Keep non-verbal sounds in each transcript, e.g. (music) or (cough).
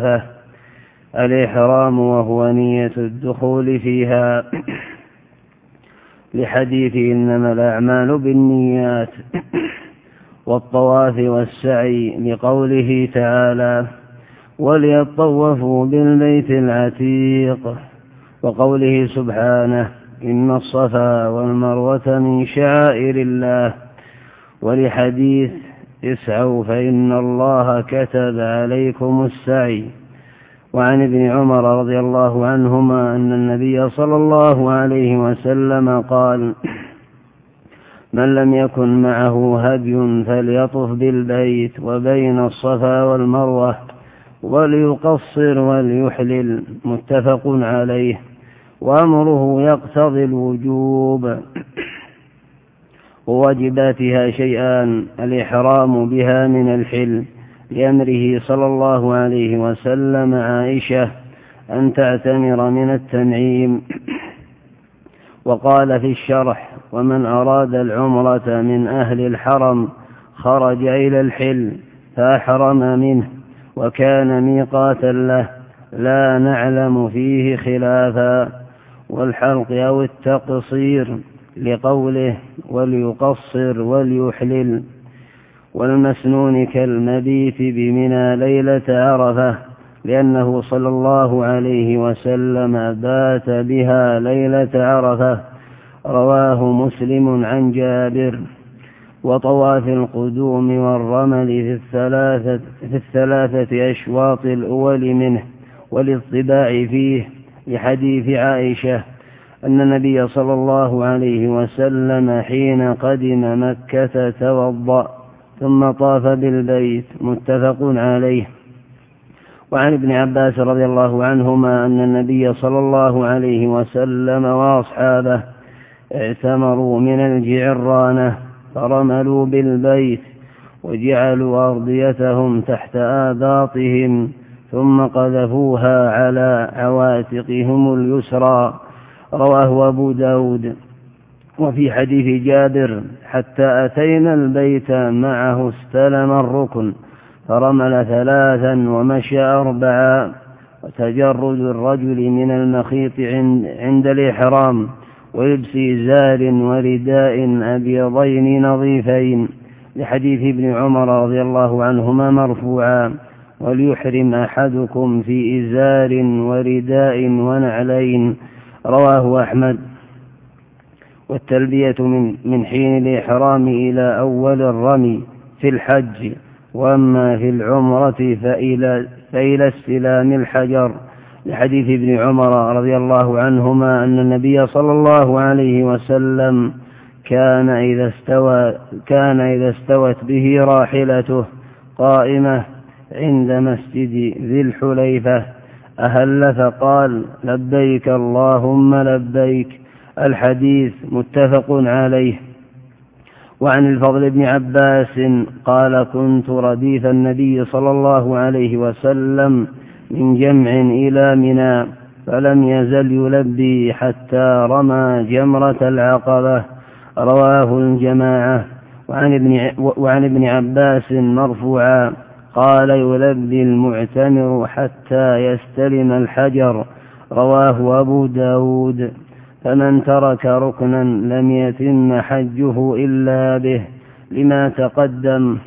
ثلاثة الإحرام وهو نية الدخول فيها. (coughs) لحديث إنما الأعمال بالنيات والطواف والسعي لقوله تعالى وليطوفوا بالبيت العتيق. وقوله سبحانه إن الصفا والمروة من شعائر الله. ولحديث اسعوا فإن الله كتب عليكم السعي. وعن ابن عمر رضي الله عنهما أن النبي صلى الله عليه وسلم قال من لم يكن معه هدي فليطف بالبيت وبين الصفا والمروة وليقصر وليحلل متفق عليه. وأمره يقتضي الوجوب. وواجباتها شيئان الإحرام بها من الحل لأمره صلى الله عليه وسلم عائشة أن تعتمر من التنعيم. وقال في الشرح ومن أراد العمرة من أهل الحرم خرج إلى الحل فأحرم منه وكان ميقاتا له لا نعلم فيه خلافا. والحلق أو التقصير. لقوله وليقصر وليحلل والمسنون كالمبيت بمنى ليلة عرفة لأنه صلى الله عليه وسلم بات بها ليلة عرفة. رواه مسلم عن جابر. وطواف القدوم والرمل في الثلاثة, في الثلاثة أشواط الأول منه والاطباع فيه لحديث عائشة أن النبي صلى الله عليه وسلم حين قدم مكة توضأ ثم طاف بالبيت متفق عليه. وعن ابن عباس رضي الله عنهما أن النبي صلى الله عليه وسلم وأصحابه اعتمروا من الجعرانة فرملوا بالبيت وجعلوا أرضيتهم تحت آباطهم ثم قذفوها على عواتقهم اليسرى. رواه أبو داود. وفي حديث جابر حتى أتينا البيت معه استلم الركن فرمل ثلاثا ومشى أربعا. وتجرد الرجل من المخيط عند الإحرام ولبس إزار ورداء أبيضين نظيفين. لحديث ابن عمر رضي الله عنهما مرفوعا. وليحرم أحدكم في إزار ورداء ونعلين. رواه أحمد. والتلبية من, من حين الإحرام إلى أول الرمي في الحج. وأما في العمرة فإلى, فإلى استلام الحجر. لحديث ابن عمر رضي الله عنهما أن النبي صلى الله عليه وسلم كان إذا استوى كان إذا استوت به راحلته قائمة عند مسجد ذي الحليفة. أهل فقال لبيك اللهم لبيك. الحديث متفق عليه. وعن الفضل بن عباس قال كنت رديف النبي صلى الله عليه وسلم من جمع إلى منى فلم يزل يلبي حتى رمى جمرة العقبة. رواه الجماعة. وعن ابن, وعن ابن عباس مرفوعا. قال يلبي المعتمر حتى يستلم الحجر. رواه أبو داود. فمن ترك ركنا لم يتم حجه إلا به لما تقدم.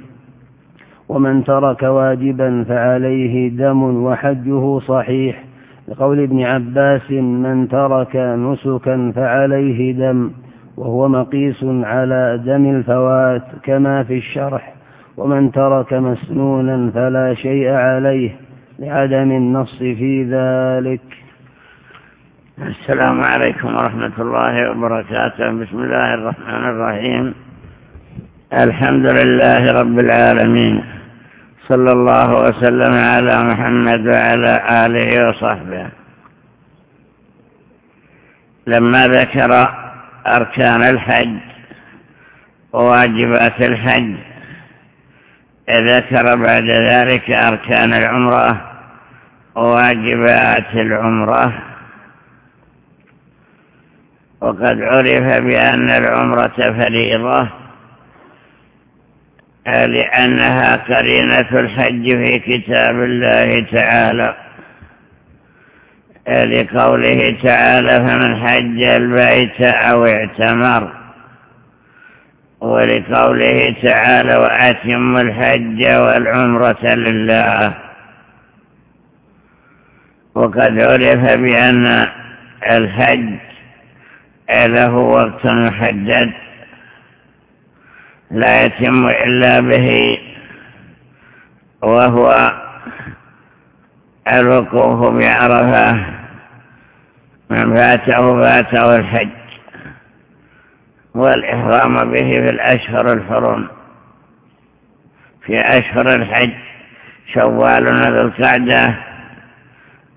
ومن ترك واجبا فعليه دم وحجه صحيح. لقول ابن عباس من ترك نسكا فعليه دم وهو مقيس على دم الفوات كما في الشرح. ومن ترك مسنونا فلا شيء عليه لعدم النص في ذلك. السلام عليكم ورحمة الله وبركاته. بسم الله الرحمن الرحيم. الحمد لله رب العالمين. صلى الله وسلم على محمد وعلى آله وصحبه. لما ذكر أركان الحج وواجبات الحج ذكر بعد ذلك أركان العمرة وواجبات العمرة. وقد عرف بأن العمرة فريضة لأنها قرينة الحج في كتاب الله تعالى. لقوله تعالى فمن حج البيت أو اعتمر ولقوله تعالى وأتم الحج والعمرة لله. وقد عرف بأن الحج له وقت محدد لا يتم إلا به وهو الوقوف بعرفة. من فاته فاته الحج. والإحرام به في الأشهر الحرم. في أشهر الحج شوال ذو القعدة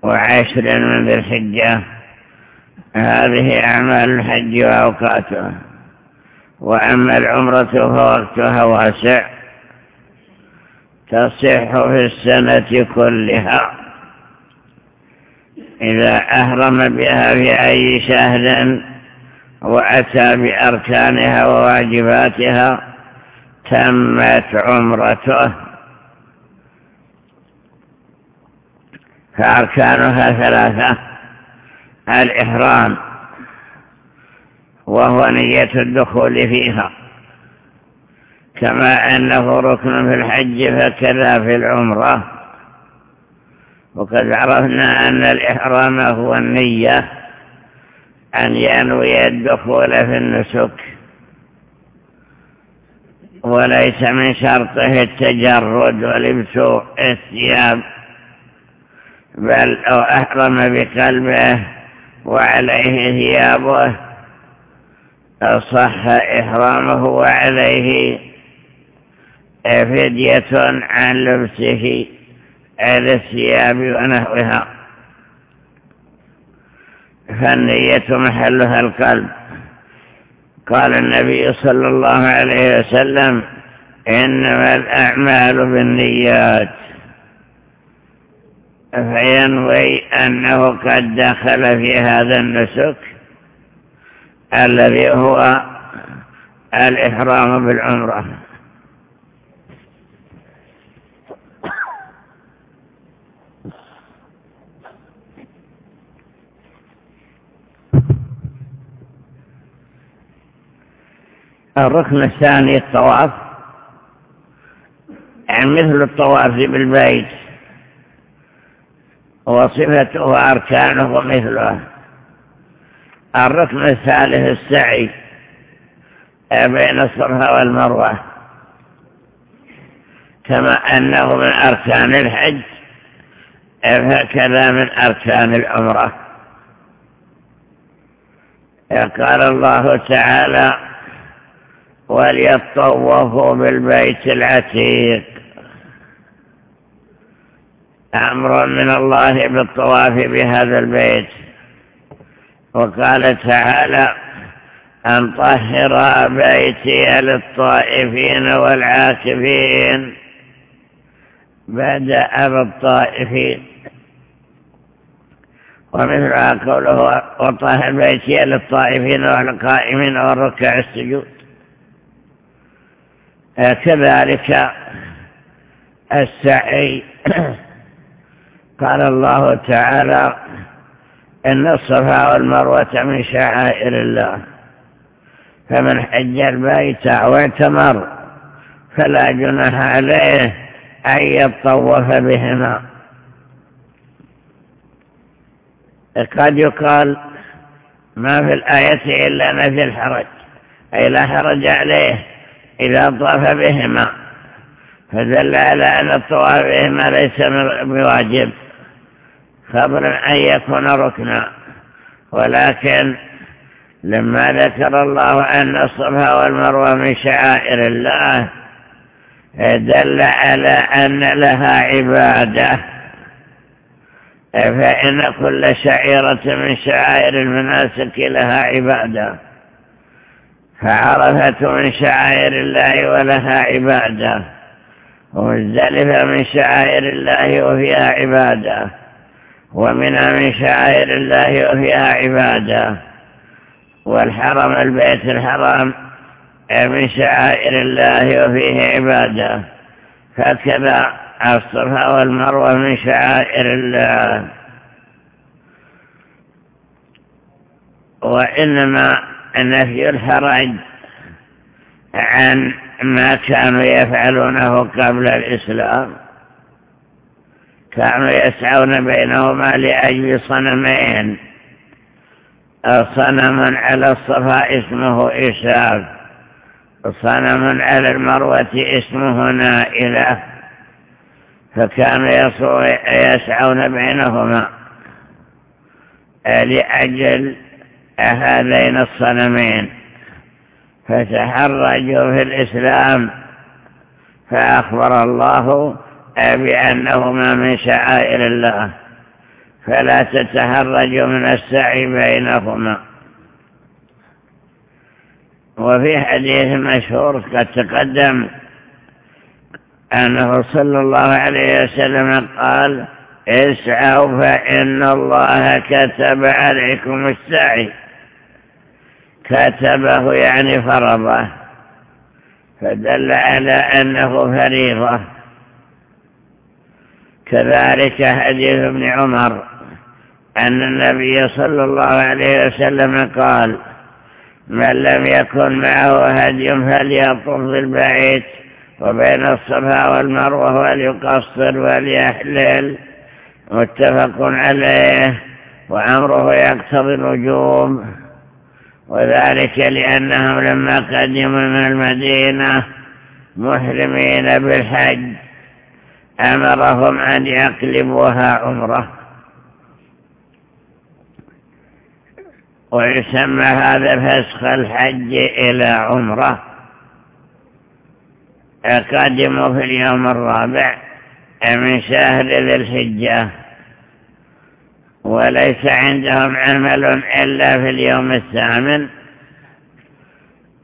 وعشر من ذي الحجة. هذه أعمال الحج وأوقاتها وأما العمرة فوقتها واسع. تصح في السنة كلها. إذا أهرم بها في أي شهر وأتى بأركانها وواجباتها تمت عمرته. فأركانها ثلاثة الإحرام وهو نية الدخول فيها كما أنه ركن في الحج فكذا في العمرة. وقد عرفنا أن الإحرام هو النية أن ينوي الدخول في النسك. وليس من شرطه التجرد ولبس الثياب بل لو أحرم بقلبه وعليه ثيابه. صح إحرامه وعليه فدية عن لبسه الثياب ونحوها. فالنية محلها القلب. قال النبي صلى الله عليه وسلم إنما الأعمال بالنيات. فينوي أنه قد دخل في هذا النسك الذي هو الإحرام بالعمرة. الركن الثاني الطواف يعني مثل الطواف بالبيت وصفته وأركانه مثله الركن الثالث السعي بين الصفا والمروة. كما أنه من أركان الحج فكذا من أركان العمرة. قال الله تعالى وليطوفوا بالبيت العتيق. أمر من الله بالطواف بهذا البيت وقال تعالى أن طهر بيتي للطائفين والعاكفين. بدأ بالطائفين. ومثلها قوله وطهر بيتي للطائفين والقائمين والركع السجود. كذلك السعي. (clears throat) قال الله تعالى إن الصفا والمروة من شعائر الله فمن حج البيت واعتمر فلا جناح عليه أن يطوف بهما. قد يقال ما في الآية إلا نفي الحرج أي لا حرج عليه. إذا طاف بهما فدل على أن الطواف بهما ليس بواجب خبر أن يكون ركنا. ولكن لما ذكر الله أن الصفا والمروة من شعائر الله دل على أن لها عبادة. فإن كل شعيرة من شعائر المناسك لها عبادة. فعرفة من شعائر الله ولها عبادة. ومزدلفة من شعائر الله وفيها عبادة. ومنها من شعائر الله وفيها عبادة. والحرم البيت الحرام من شعائر الله وفيه عبادة. هكذا الصفا والمروة من شعائر الله. وإنما نفي الحرج عن ما كانوا يفعلونه قبل الإسلام. كانوا يسعون بينهما لأجل صنمين. صنم على الصفا اسمه إشاف صنم على المروة اسمه نائلة. فكانوا يسعون بينهما لأجل هذين الصنمين. فتحرجوا في الإسلام فأخبر الله بأنهما من شعائر الله. فلا تتهرجوا من السعي بينهما. وفي حديث مشهور قد تقدم أنه صلى الله عليه وسلم قال اسعوا فإن الله كتب عليكم السعي. كتبه يعني فرضه فدل على أنه فريضة. كذلك حديث ابن عمر أن النبي صلى الله عليه وسلم قال من لم يكن معه هدي فليطف بالبعيد وبين الصفا والمروة وليقصر وليحلل. متفق عليه وأمره يقتضي الوجوب. وذلك لأنهم لما قدموا من المدينة محرمين بالحج أمرهم أن يقلبوها عمرة. ويسمى هذا فسخ الحج إلى عمرة. قدموا في اليوم الرابع من شهر ذي الحجة. وليس عندهم عمل إلا في اليوم الثامن.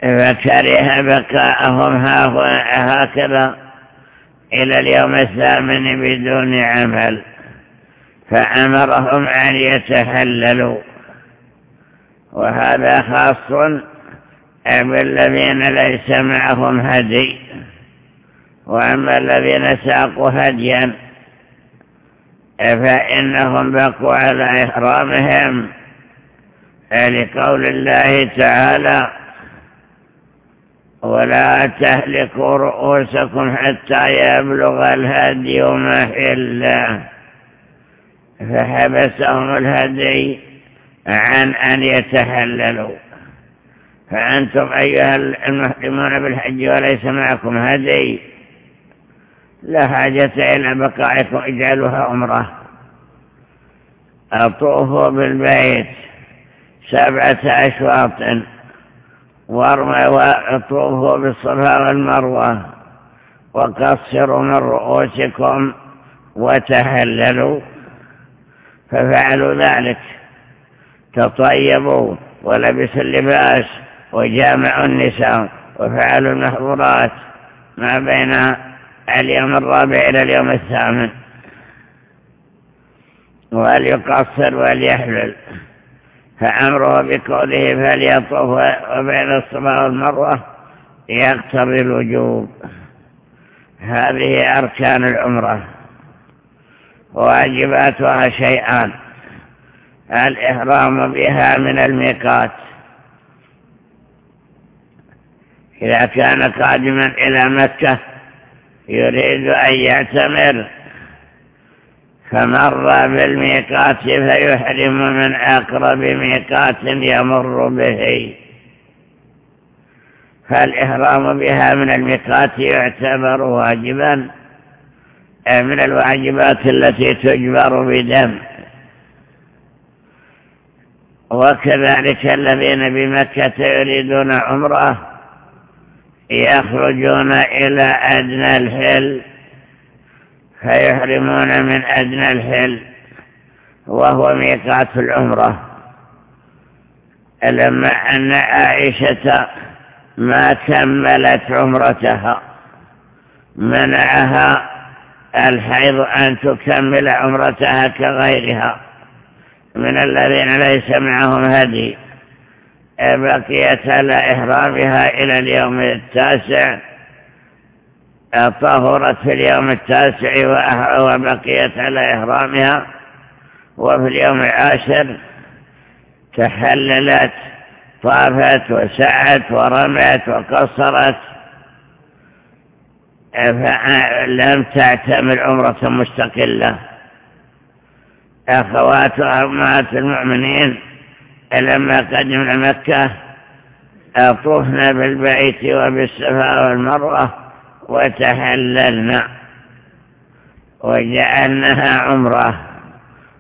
فكره بقاءهم هكذا إلى اليوم الثامن بدون عمل فأمرهم أن يتحللوا. وهذا خاص بالذين ليس معهم هدي وأما الذين ساقوا هديا فإنهم بقوا على إحرامهم؟ لقول الله تعالى ولا تهلكوا رؤوسكم حتى يبلغ الهدي محله فحبسهم الهدي عن أن يتحللوا. فأنتم أيها المحرمون بالحج وليس معكم هدي. لا حاجة إلى بقائكم اجعلوها عمرة. أطوفوا بالبيت سبعة أشواط وارموا بالصفا والمروة. وقصروا من رؤوسكم وتهللوا ففعلوا ذلك. تطيبوا ولبسوا اللباس وجامعوا النساء وفعلوا المحظورات. ما بين اليوم الرابع إلى اليوم الثامن. وليقصر وليحلل. فأمره بقوله فليطوف وبين الصفا والمروة يقتضي الوجوب. هذه أركان العمرة. واجباتها شيئان. الإحرام بها من الميقات. إذا كان قادما إلى مكة يريد أن يعتمر فمر بالميقات فيحرم من أقرب ميقات يمر به. فالإحرام بها من الميقات يعتبر واجبا من الواجبات التي تجبر بدم. وكذلك الذين بمكة يريدون عمرة يخرجون إلى أدنى الحل فيحرمون من أدنى الحل وهو ميقات العمرة. لما أن عائشة ما كملت عمرتها منعها الحيض أن تكمل عمرتها كغيرها من الذين ليس معهم هدي. بقيت على إحرامها إلى اليوم التاسع طهرت في اليوم التاسع وبقيت على إحرامها وفي اليوم العاشر تحللت طافت وسعت ورمت وقصرت لم تعتمر عمرة مستقلة. أخواتها أمهات المؤمنين لما قدمنا مكة أطوفنا بالبيت وبالسفا والمروة وتحللنا وجعلناها عمرة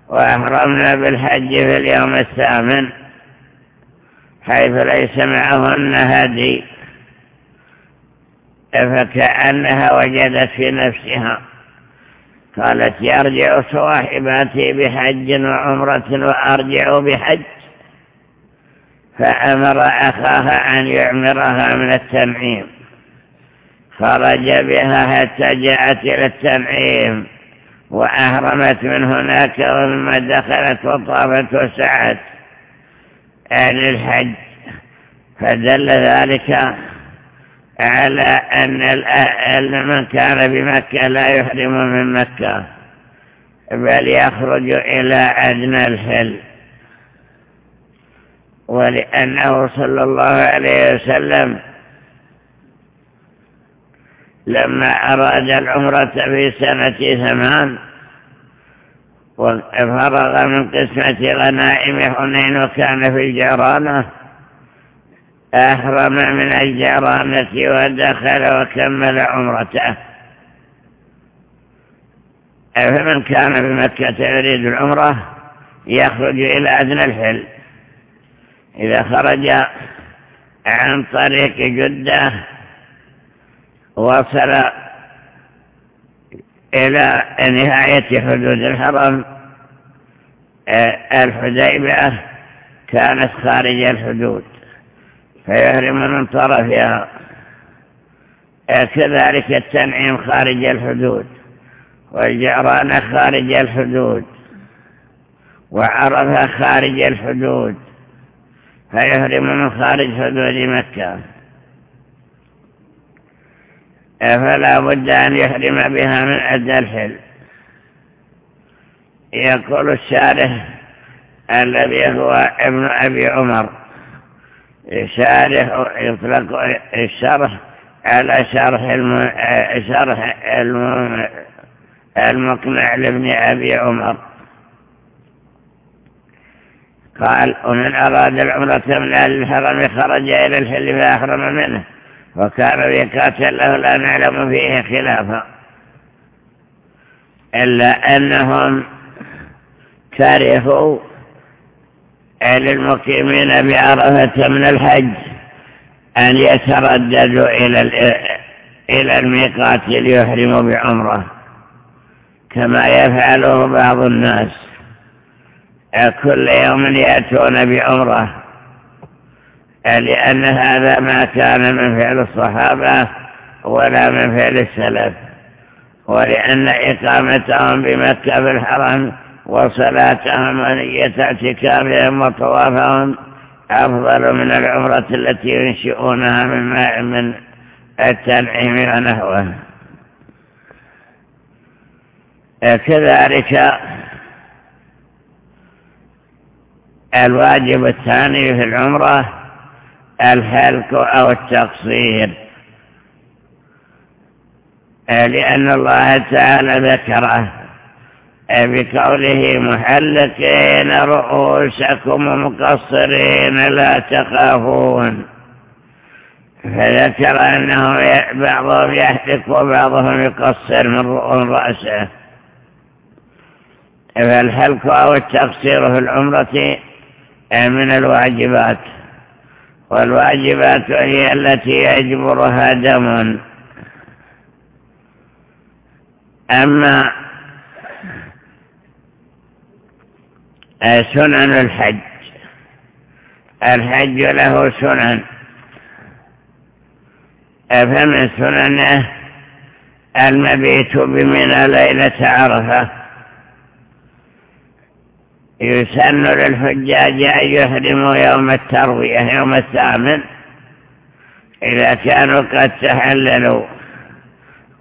وأحرمنا بالحج في اليوم الثامن حيث ليس معهن هدي فكأنها وجدت في نفسها. قالت يرجع صواحباتي بحج وعمرة وأرجع بحج. فأمر أخاها أن يعمرها من التنعيم. خرج بها حتى جاءت إلى التنعيم وأهرمت من هناك ومما دخلت وطافت وسعت. عن الحج فدل ذلك على أن من كان بمكة لا يحرم من مكة بل يخرج إلى أدنى الحل. ولأنه صلى الله عليه وسلم لما أراد العمرة في سنة ثمان وفرغ من قسمة غنائم حنين وكان في الجرانة أحرم من الجرانة ودخل وكمل عمرته. فمن كان بمكة يريد العمرة يخرج إلى أدنى الحل. إذا خرج عن طريق جدة وصل إلى نهاية حدود الحرم الحديبة كانت خارج الحدود فيهرم من طرفها كذلك التنعيم خارج الحدود والجعران خارج الحدود وعرفة خارج الحدود. فيهرم من خارج حدود مكة. فلا بد أن يحرم بها من أدى الحل. يقول الشارح الذي هو ابن أبي عمر شارح يطلق الشرح على شرح المقنع لابن أبي عمر. قال ومن أراد العمرة من أهل الحرم خرج إلى الحل فأحرم منه وكان يقاتل له لا نعلم فيه خلافا. إلا أنهم كرهوا للمقيمين بعرفة من الحج أن يترددوا إلى إلى الميقات ليحرموا بعمرة كما يفعله بعض الناس. كل يوم يأتون بعمرة. لأن هذا ما كان من فعل الصحابة ولا من فعل السلف. ولأن إقامتهم بمكة في الحرم وصلاتهم ونية اعتكافهم وطوافهم أفضل من العمرة التي ينشئونها من من التنعيم ونحوه كذلك الواجب الثاني في العمرة الحلق أو التقصير. لأن الله تعالى ذكره بقوله محلقين رؤوسكم ومقصرين لا تخافون. فذكر أنه بعضهم يحلق وبعضهم يقصر من رأسه. فالحلق أو التقصير في العمرة من الواجبات والواجبات هي التي يجبرها دم. أما سنن الحج الحج له سنن. فمن سننه المبيت بمنى ليلة عرفة. يسن للحجاج أن يحرموا يوم التروية يوم الثامن. إذا كانوا قد تحللوا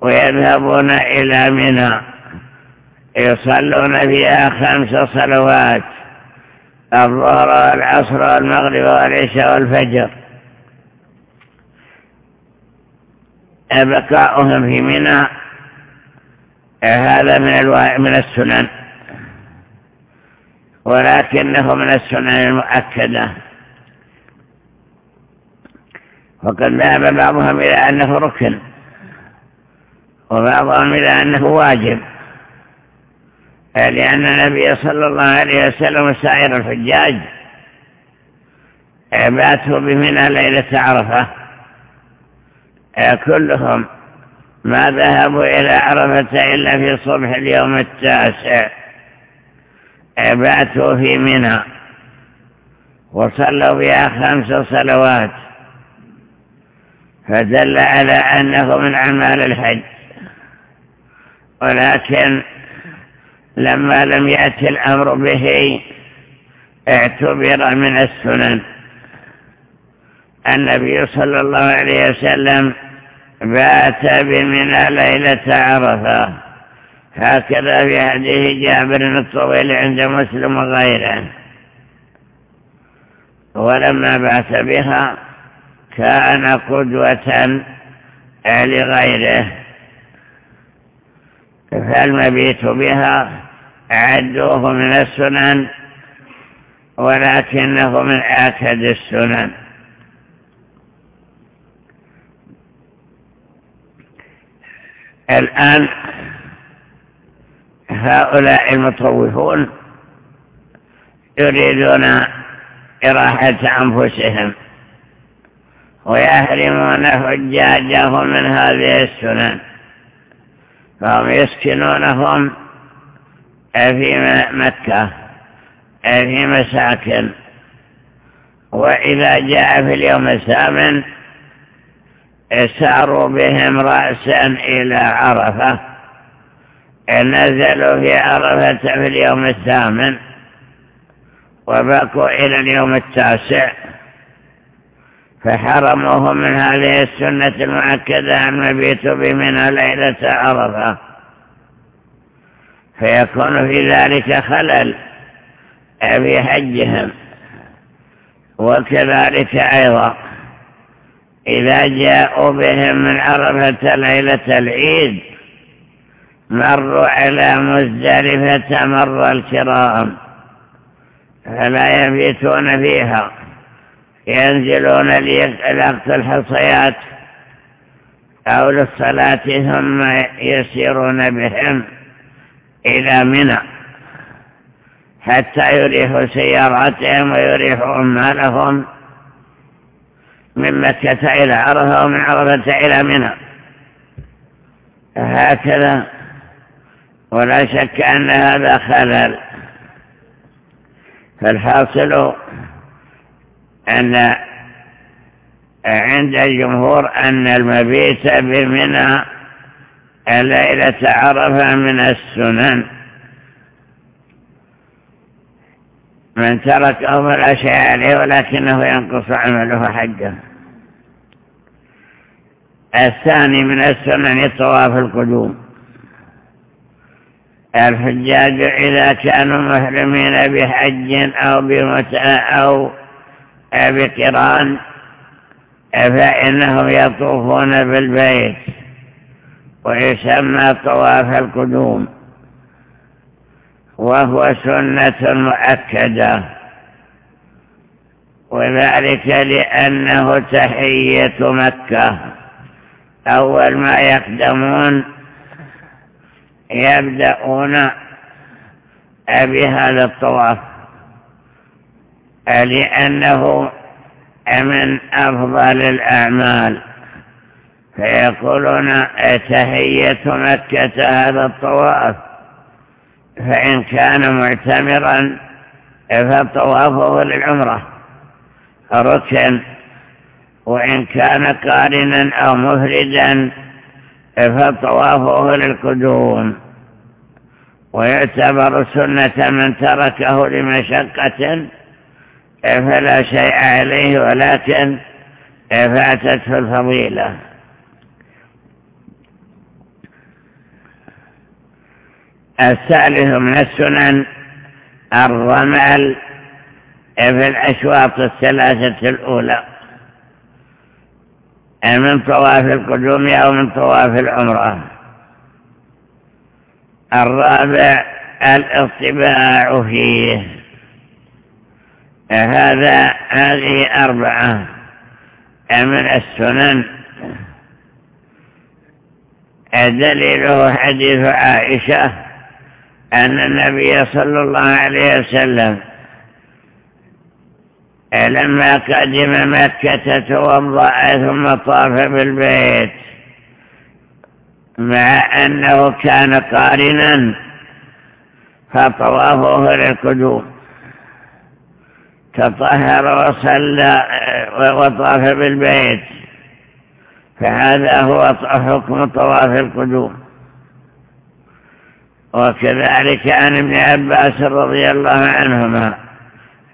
ويذهبون إلى منى يصلون فيها خمس صلوات الظهر والعصر والمغرب والعشاء والفجر. بقاؤهم في منى هذا من من السنن. ولكنه من السنن المؤكدة. وقد ذهب بعضهم إلى أنه ركن وبعضهم إلى أنه واجب لأن النبي صلى الله عليه وسلم وسائر الحجاج باتوا بمنى ليلة عرفة كلهم ما ذهبوا إلى عرفة إلا في صبح اليوم التاسع. باتوا في منى. وصلوا بها خمس صلوات. فدل على أنه من أعمال الحج. ولكن لما لم يأتي الأمر به اعتبر من السنن. النبي صلى الله عليه وسلم بات بمنى ليلة عرفة. هكذا في حديث جابر الطويل عند مسلم وغيره. ولما بات بها كان قدوة لغيره فالمبيت بها عدوه من السنن ولكنه من آكد السنن. الآن هؤلاء المطوفون يريدون إراحة أنفسهم ويحرمون حجاجهم من هذه السنن. فهم يسكنونهم في مكة في مساكن. وإذا جاء في اليوم الثامن ساروا بهم رأسا إلى عرفة. نزلوا في عرفة في اليوم الثامن وبقوا إلى اليوم التاسع فحرموهم من هذه السنة المؤكدة المبيت بمنى ليلة عرفة. فيكون في ذلك خلل في حجهم وكذلك أيضا إذا جاءوا بهم من عرفة ليلة العيد مروا على مزدلفة مر الكرام. فلا يبيتون فيها. ينزلون ليقت الحصيات. أو للصلاة ثم يسيرون بهم إلى منى. حتى يريحوا سياراتهم ويريحوا أمالهم من مكة إلى عرفة ومن عرفة إلى منى. هكذا ولا شك أن هذا خلل. فالحاصل أن عند الجمهور أن المبيت بمنى ليلة عرفة من السنن. من ترك أمر الأشياء عليه ولكنه ينقص عمله حقه. الثاني من السنن طواف القدوم. الحجاج إذا كانوا محرمين بحج أو بمتع أو بقران فإنهم يطوفون بالبيت ويسمى طواف القدوم وهو سنة مؤكدة. وذلك لأنه تحية مكة. أول ما يقدمون يبدأون بهذا الطواف لأنه من أفضل الأعمال. فيقولون تهية مكة هذا الطواف فإن كان معتمرا فطوافه للعمرة. ركن وإن كان قارنا أو مفردا فطوافه للقدوم. ويعتبر سنة من تركه لمشقة فلا شيء عليه ولكن فاتته الفضيلة. الثالث من السنن الرمل في الأشواط الثلاثة الأولى. من طواف القدوم أو من طواف العمرة. الرابع الاطباع فيه. هذا هذه أربعة. من السنن. دليله حديث عائشة أن النبي صلى الله عليه وسلم لما قدم مكة توضأ ثم طاف بالبيت مع أنه كان قارنا فطوافه للقدوم. تطهر وصلى وطاف بالبيت فهذا هو حكم طواف القدوم. وكذلك عن ابن عباس رضي الله عنهما.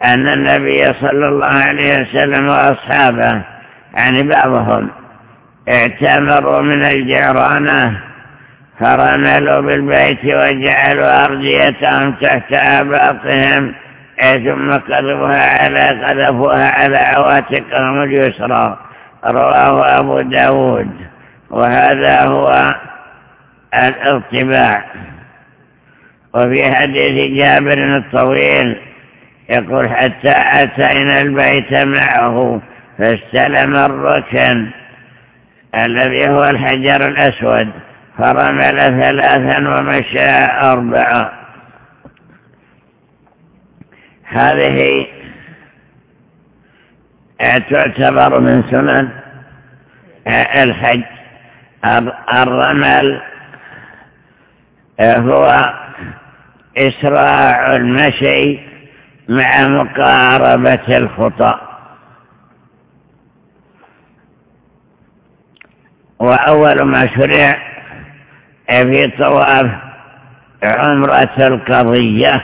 أن النبي صلى الله عليه وسلم وأصحابه يعني بعضهم اعتمروا من الجعرانة فرملوا بالبيت وجعلوا أرضيتهم تحت آباطهم ثم قذفوها على قذفوها على عواتقهم اليسرى. رواه أبو داود. وهذا هو الارتباع. وفي حديث جابر الطويل يقول حتى أتينا البيت معه فاستلم الركن الذي هو الحجر الأسود فرمل ثلاثا ومشى أربعة. هذه تعتبر من سنن الحج. الرمل هو إسراع المشي مع مقاربة الخطأ. وأول ما شرع في طواف عمرة القضية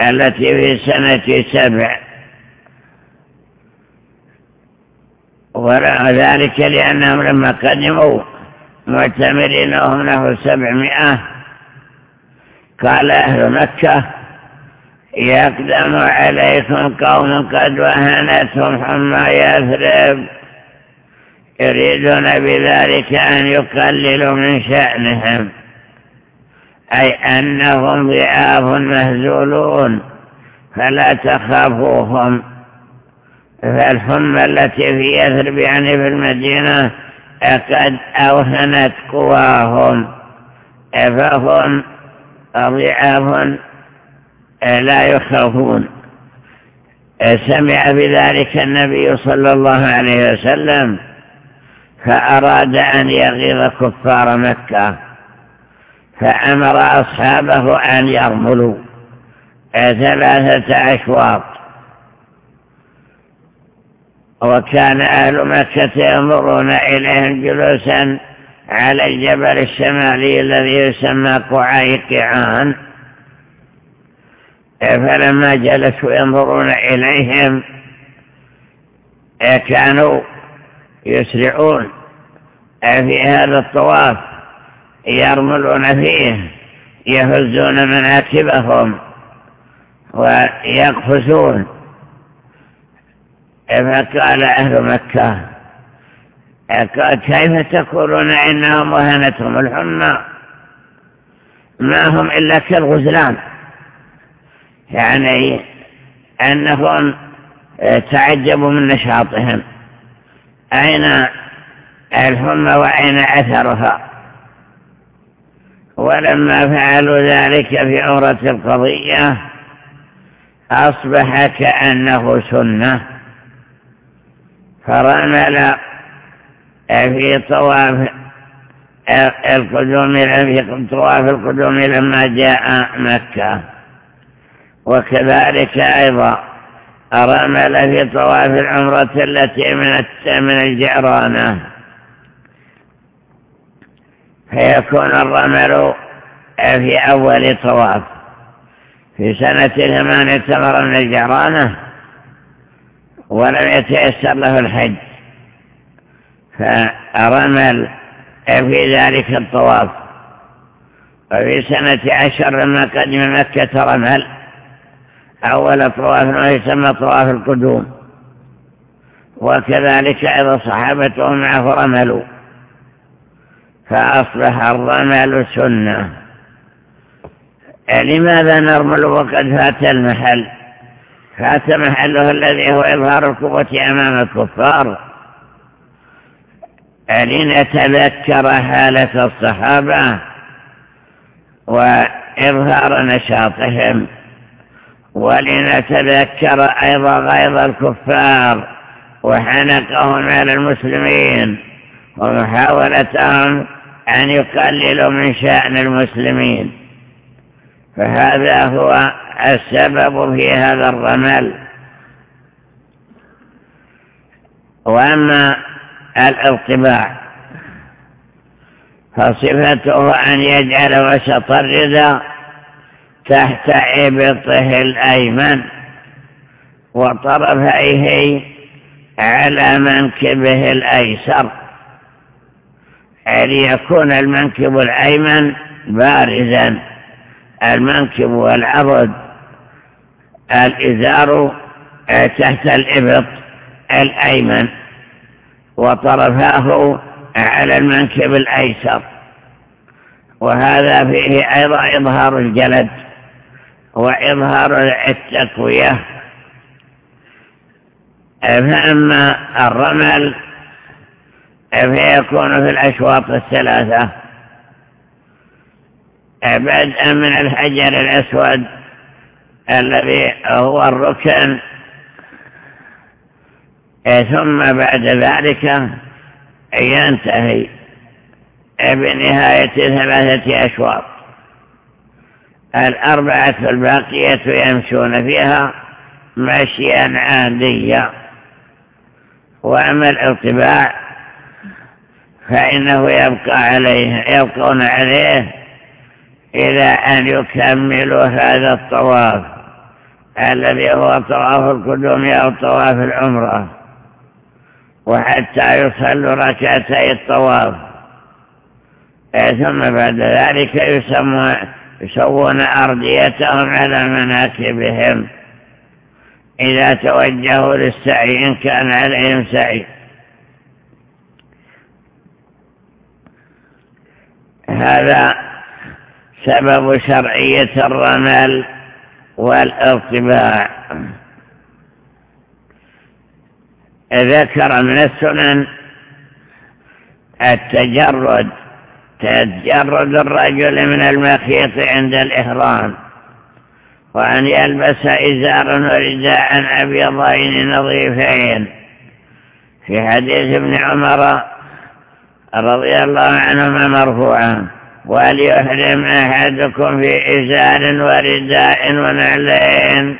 التي في سنة سبع. وذلك لأنهم لما قدموا معتمرين وهم له سبعمائة قال أهل مكة يقدم عليكم قوم قد وهنتهم حمى يثرب. يريدون بذلك أن يقللوا من شأنهم أي أنهم ضعاف مهزولون فلا تخافوهم. فالحمى التي في يثرب يعني في المدينة قد أوهنت قواهم فهم ضعاف لا يخافون. سمع بذلك النبي صلى الله عليه وسلم فأراد أن يغيظ كفار مكة فأمر أصحابه أن يرملوا. ثلاثة أشواط. وكان أهل مكة ينظرون إليهم جلوسا على الجبل الشمالي الذي يسمى قعيقعان. فلما جلسوا ينظرون إليهم كانوا يسرعون في هذا الطواف يرملون فيه يهزون مناكبهم ويقفزون. فقال أهل مكة كيف تقولون إنهم وهنتهم الحمى ما هم إلا كالغزلان. يعني أنهم تعجبوا من نشاطهم. أين الحمى وأين أثرها؟ ولما فعلوا ذلك في عورة القضية أصبح كأنه سنة. فرمل في طواف القدوم في طواف القدوم لما جاء مكة. وكذلك أيضا رمل في طواف العمرة التي من من الجعرانة. فيكون الرمل في أول طواف. في سنة ثمان اعتمر من الجعرانة ولم يتيسر له الحج. فرمل في ذلك الطواف. وفي سنة عشر لما قدم مكة رمل أول طواف ويسمى طواف القدوم. وكذلك أيضا صحابته معه رملوا. فأصبح الرمل سنة. لماذا نرمل وقد فات المحل؟ فات محله الذي هو إظهار القوة أمام الكفار. لنتذكر حالة الصحابة وإظهار نشاطهم. ولنتذكر أيضا غيظ الكفار وحنقهم على المسلمين ومحاولتهم أن يقللوا من شأن المسلمين. فهذا هو السبب في هذا الرمل. وأما الارتباع فصفته أن يجعل وسط الرضا تحت إبطه الأيمن وطرفيه على منكبه الأيسر. ليكون المنكب الأيمن بارزا؟ المنكب والعرض الإزار تحت الإبط الأيمن وطرفاه على المنكب الأيسر. وهذا فيه أيضا إظهار الجلد. وإظهار التقوية. فأما الرمل فيكون في الأشواط الثلاثة. بدءا من الحجر الأسود الذي هو الركن. ثم بعد ذلك ينتهي بنهاية ثلاثة أشواط. الأربعة الباقية يمشون فيها مشيا عاديا. وأما الارتباع فإنه يبقى عليه يبقون عليه إلى أن يكملوا هذا الطواف الذي هو طواف القدوم أو طواف العمرة. وحتى يصلوا ركعتي الطواف. ثم بعد ذلك يسوون أرضيتهم على مناكبهم. إذا توجهوا للسعي إن كان عليهم سعي. هذا سبب شرعية الرمل والارتباع. ذكر من السنن التجرد تجرد الرجل من المخيط عند الإحرام وأن يلبس إزارا ورداء أبيضين نظيفين. في حديث ابن عمر رضي الله عنهما مرفوعا وليحرم أحدكم في إزار ورداء ونعلين.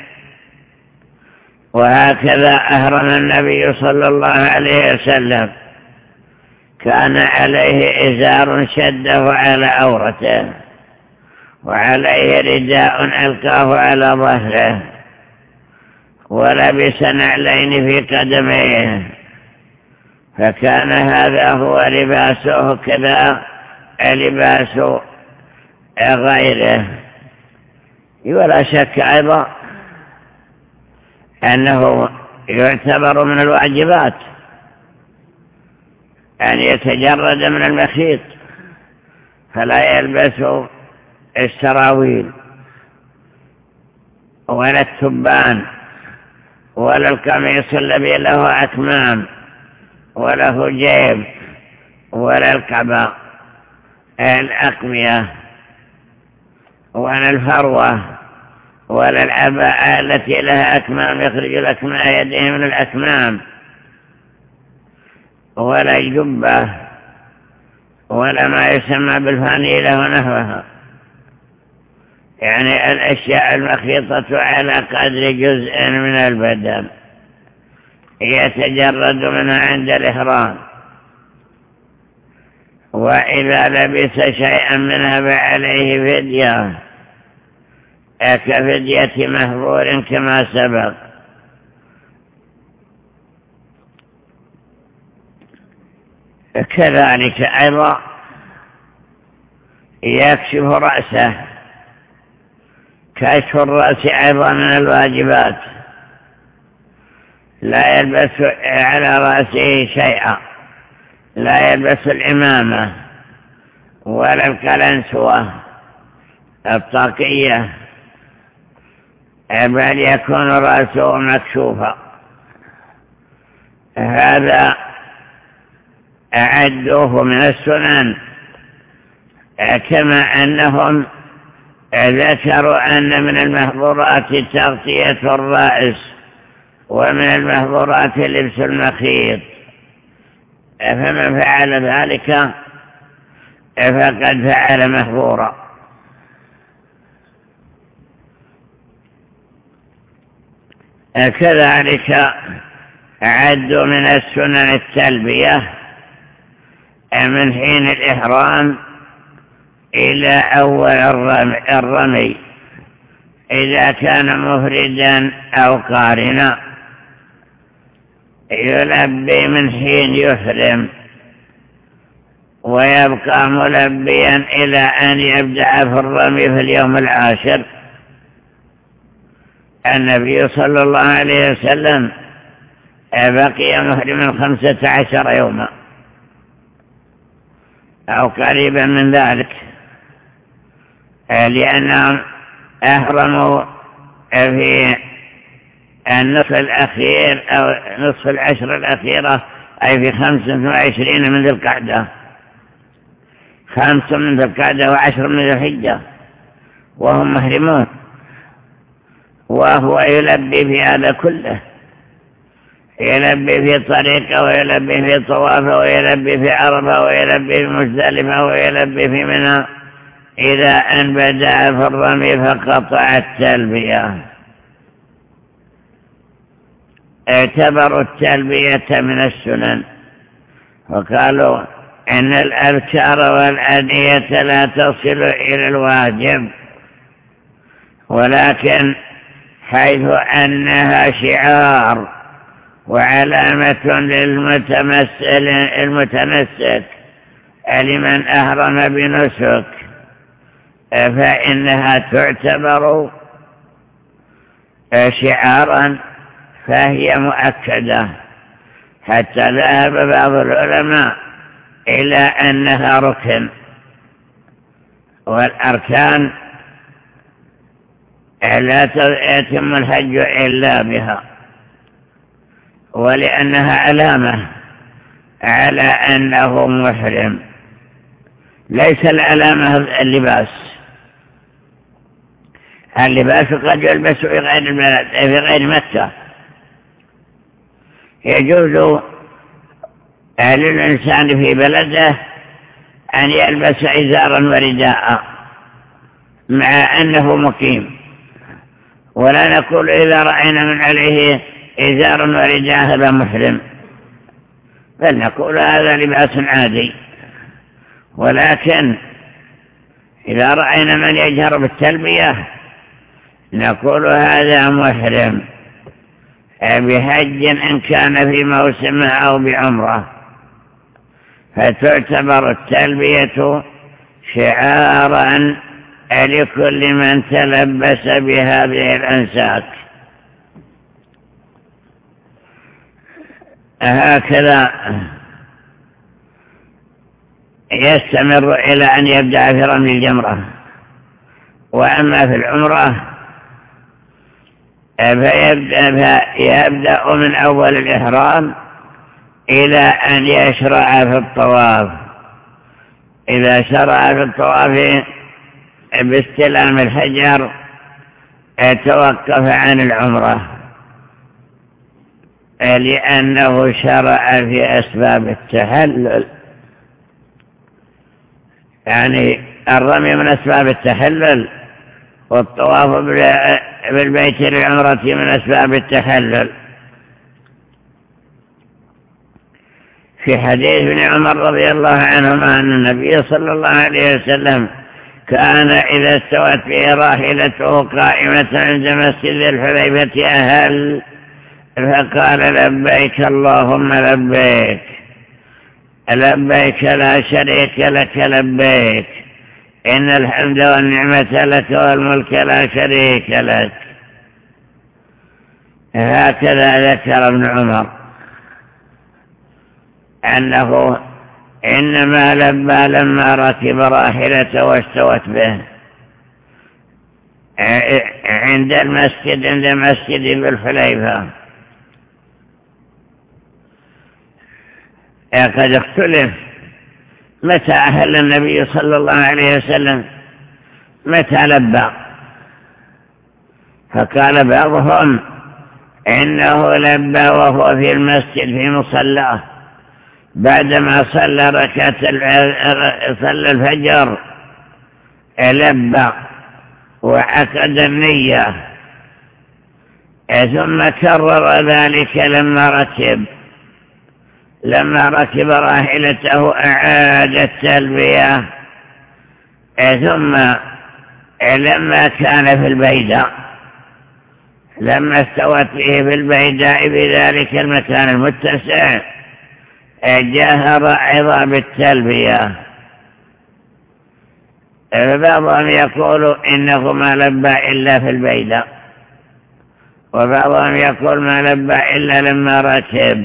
وهكذا أهرم النبي صلى الله عليه وسلم. كان عليه إزار شده على عورته وعليه رداء ألقاه على ظهره. ولبس نعلين في قدميه. فكان هذا هو لباسه كذا لباس غيره. ولا شك أيضا أنه يعتبر من الواجبات. أن يتجرد من المخيط فلا يلبس السراويل ولا التبان ولا القميص الذي له أكمام وله جيب ولا القبا الأقمية ولا الفروة ولا العباءة التي لها أكمام يخرج الأكمام يديه من الأكمام. ولا الجبة ولا ما يسمى بالفانيلة ونحوها. يعني الأشياء المخيطة على قدر جزء من البدن يتجرد منها عند الإحرام. وإذا لبس شيئا منها فعليه فدية كفدية مهبور كما سبق. كذلك أيضا يكشف رأسه كشف الرأس أيضا من الواجبات. لا يلبس على رأسه شيئا لا يلبس الإمامة ولا الكلنسوة الطاقية بل يكون رأسه مكشوفا. هذا أعدوه من السنن كما أنهم ذكروا أن من المحظورات تغطية الرأس ومن المحظورات لبس المخيط. فمن فعل ذلك فقد فعل محظورا. كذلك عدوا من السنن التلبية من حين الإحرام إلى أول الرمي إذا كان مفردا أو قارنا يلبي من حين يحرم ويبقى ملبيا إلى أن يبدأ في الرمي في اليوم العاشر. النبي صلى الله عليه وسلم بقي محرما خمسة عشر يوما. أو قريبا من ذلك لأنهم أهرموا في النصف الأخير أو نصف العشر الأخيرة أي في خمسة وعشرين من ذي القعدة. خمس من ذي القعدة وعشر من ذي الحجة وهم مهرمون وهو يلبي في هذا كله. يلبي في طريقه ويلبي في طوافه ويلبي في عرفه ويلبي في مزدلفه ويلبي في منى. إذا أن بدأ في الرمي فقطع التلبية. اعتبروا التلبية من السنن. وقالوا إن الأذكار والأدية لا تصل إلى الواجب. ولكن حيث أنها شعار وعلامة للمتمسك لمن أهرم بنسك. فإنها تعتبر شعارا فهي مؤكدة. حتى ذهب بعض العلماء إلى أنها ركن. والأركان لا يتم الحج إلا بها. ولأنها علامة على أنه محرم. ليس العلامة اللباس. اللباس قد يلبس في غير في غير مكة. يجوز للإنسان في بلده أن يلبس إزارا ورداء مع أنه مقيم. ولا نقول إذا رأينا من عليه إزار ورداء هذا محرم بل نقول هذا لباس عادي. ولكن إذا رأينا من يجهر بالتلبية نقول هذا محرم بحج إن كان في موسمه أو بعمرة. فتعتبر التلبية شعارا لكل من تلبس بهذه الأنساك. هكذا يستمر إلى أن يبدأ في رمي الجمرة. وأما في العمرة فيبدأ, فيبدأ من أول الإحرام إلى أن يشرع في الطواف. إذا شرع في الطواف باستلام الحجر توقف عن العمرة. لأنه شرع في أسباب التحلل يعني الرمي من أسباب التحلل والطواف بالبيت للعمرة من أسباب التحلل في حديث ابن عمر رضي الله عنهما أن النبي صلى الله عليه وسلم كان إذا استوت به راحلته قائمة عند مسجد الحليفة أهل فقال لبيك اللهم لبيك. لبيك لا شريك لك لبيك. إن الحمد والنعمة لك والملك لا شريك لك. هكذا ذكر ابن عمر أنه إنما لبى لما ركب راحلته واستوت به. عند المسجد عند مسجد بالحليفة. قد اختلف متى أهل النبي صلى الله عليه وسلم؟ متى لبى؟ فقال بعضهم إنه لبى وهو في المسجد في مصلاه بعدما صلى ركعة صلى الفجر لبى وعقد النية ثم كرر ذلك لما ركب. لما ركب راحلته أعاد التلبية ثم لما كان في البيداء لما استوت به في البيداء بذلك المكان المتسع جهر أيضا بالتلبية بعضهم يقول إنه ما لبى إلا في البيداء وبعضهم يقول ما لبى إلا لما ركب.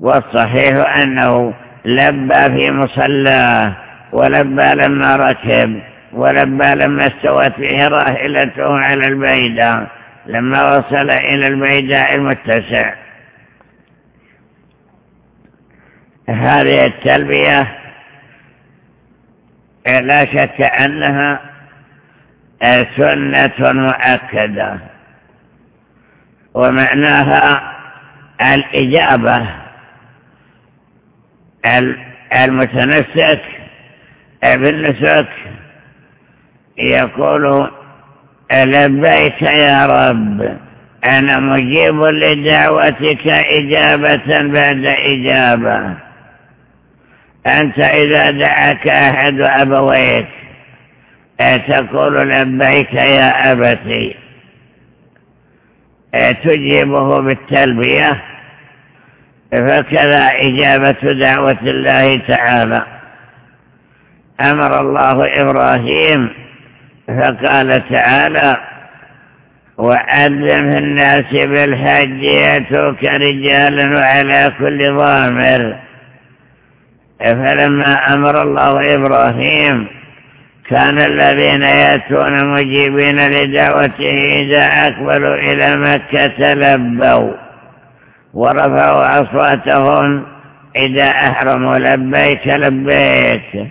والصحيح أنه لبى في مصلاه ولبى لما ركب ولبى لما استوت به راحلته على البيداء لما وصل إلى البيداء المتسع. هذه التلبية لا شك أنها سنة مؤكدة ومعناها الإجابة المتنسك بالنسك يقول لبيك يا رب أنا مجيب لدعوتك إجابة بعد إجابة. أنت إذا دعاك أحد أبويك تقول لبيك يا أبتي تجيبه بالتلبية. فكذا إجابة دعوة الله تعالى. أمر الله إبراهيم فقال تعالى وأذن في الناس بالحج يأتوك رجالا وعلى كل ضامر. فلما أمر الله إبراهيم كان الذين يأتون مجيبين لدعوته إذا أقبلوا إلى مكة لبوا ورفعوا أصواتهم إذا أحرموا لبيك لبيك.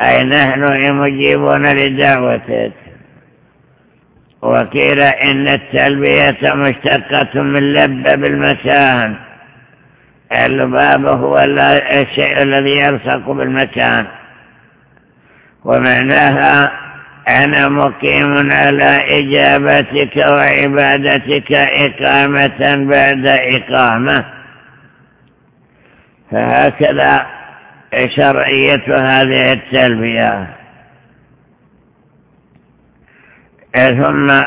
أي نحن مجيبون لدعوتك. وقيل إن التلبية مشتقة من لب بالمكان. اللباب هو الشيء الذي يلصق بالمكان. ومعناها أنا مقيم على إجابتك وعبادتك إقامة بعد إقامة. فهكذا شرعية هذه التلبية. ثم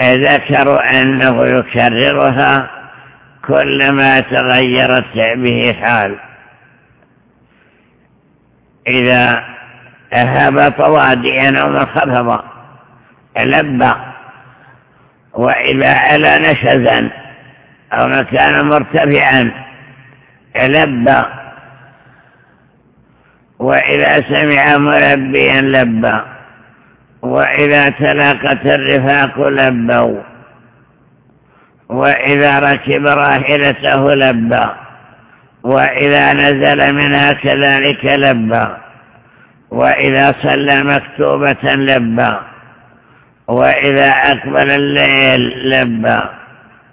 ذكروا أنه يكررها كلما تغيرت به حال. إذا هبط واديا أو منخفض لبى وإذا على نشزا أو مكانا مرتفعا لبى وإذا سمع ملبيا لبى وإذا تلاقت الرفاق لبوا وإذا ركب راحلته لبى وإذا نزل منها كذلك لبى وإذا صلى مكتوبة لبى وإذا أقبل الليل لبى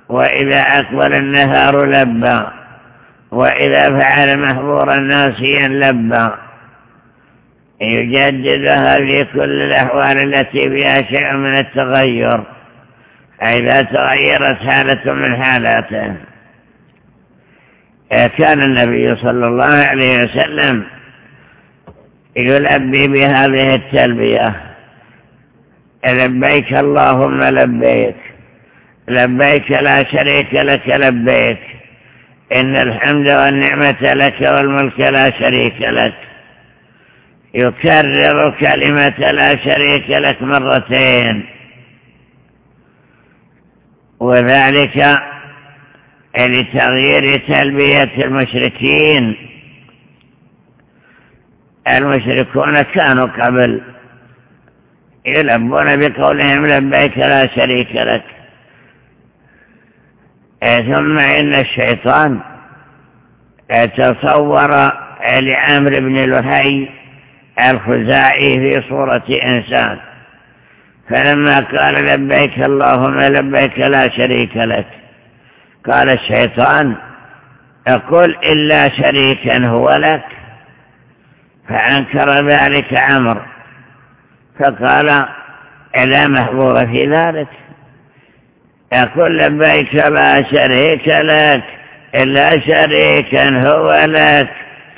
وإذا أقبل النهار لبى وإذا فعل محظورا ناسيا لبى يجددها في كل الأحوال التي فيها شيء من التغير إذا تغيرت حالة من حالاته. كان النبي صلى الله عليه وسلم يلبي بهذه التلبية. لبيك اللهم لبيك. لبيك لا شريك لك لبيك. إن الحمد والنعمة لك والملك لا شريك لك. يكرر كلمة لا شريك لك مرتين. وذلك لتغيير تلبية المشركين. المشركون كانوا قبل. يلبون بقولهم لبيك لا شريك لك. ثم إن الشيطان تصور لعمر بن لهي الخزاعي في صورة إنسان. فلما قال لبيك اللهم لبيك لا شريك لك قال الشيطان أقول إلا شريكا هو لك. فأنكر ذلك عمر فقال لا محبوب في ذلك يقول لبيك لا شريك لك إلا شريكا هو لك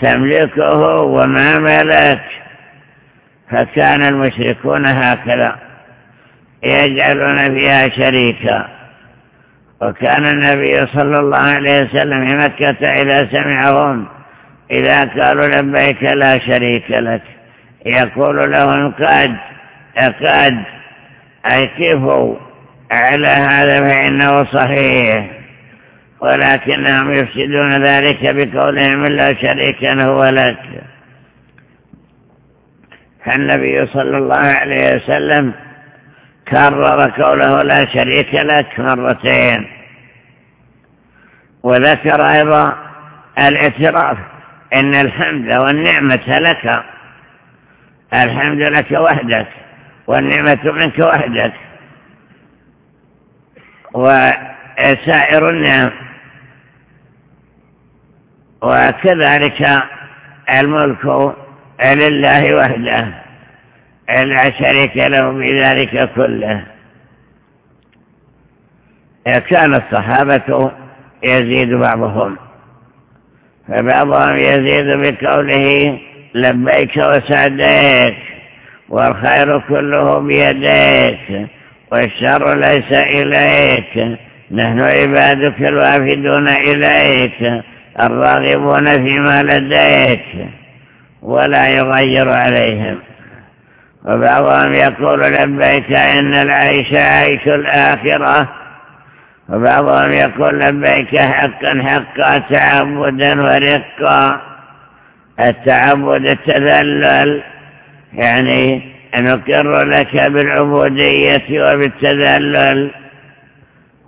تملكه وما ملك. فكان المشركون هكذا يجعلون فيها شريكا. وكان النبي صلى الله عليه وسلم في مكة إذا سمعهم إذا قالوا لبيك لا شريك لك يقول لهم قد قد أي كيفوا على هذا فإنه صحيح ولكنهم يفسدون ذلك بقولهم لا شريكا هو لك فالنبي صلى الله عليه وسلم كرر قوله لا شريك لك مرتين وذكر أيضا الاعتراف إن الحمد والنعمة لك. الحمد لك وحدك والنعمة منك وحدك. وسائر النعم. وكذلك الملك لله وحده. لا شريك له بذلك كله. كان الصحابة يزيد بعضهم. فبعضهم يزيد بقوله لبيك وسعديك والخير كله بيديك والشر ليس إليك. نحن عبادك الوافدون إليك الراغبون فيما لديك ولا يغير عليهم. وبعضهم يقول لبيك إن العيش عيش الآخرة وبعضهم يقول لبيك حقا حقا تعبدا ورقا التعبد التذلل يعني نقر لك بالعبودية وبالتذلل.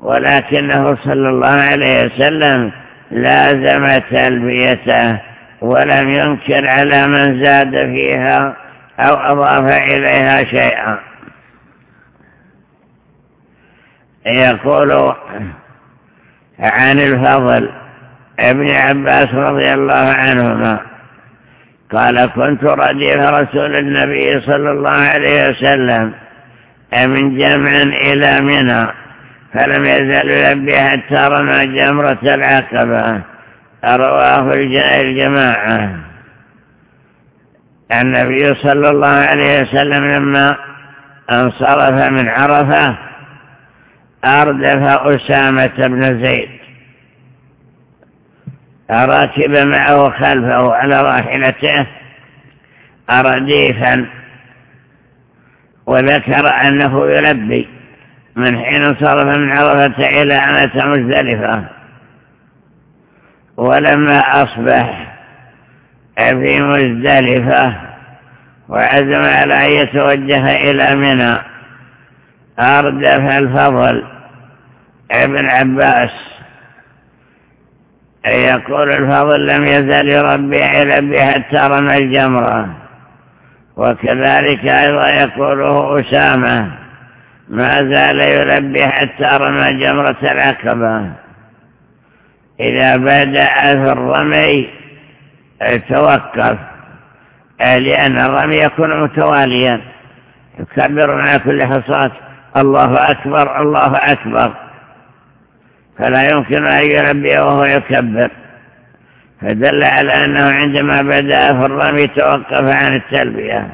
ولكنه صلى الله عليه وسلم لازم تلبيته ولم ينكر على من زاد فيها أو أضاف إليها شيئا. يقول عن الفضل ابن عباس رضي الله عنهما قال كنت رديف رسول النبي صلى الله عليه وسلم من جمع إلى منى فلم يزل يلبي حتى رمى جمرة العقبة. رواه الجماعة. النبي صلى الله عليه وسلم لما انصرف من عرفة أردف أسامة بن زيد. راكب معه خلفه على راحلته أرديفا وذكر أنه يلبي من حين انصرف من عرفة إلى أمة مزدلفة. ولما أصبح في مزدلفة وعزم على أن يتوجه إلى منى. أردف الفضل ابن عباس. يقول الفضل لم يزل يربي يلبي حتى رمى الجمرة. وكذلك أيضا يقوله أسامة ما زال يلبي حتى رمى جمرة العقبة. إذا بدأ في الرمي توقف لأن الرمي يكون متواليا يكبر على كل حصات الله أكبر الله أكبر. فلا يمكن أن يلبي وهو يكبر. فدل على أنه عندما بدأ في الرمي توقف عن التلبية.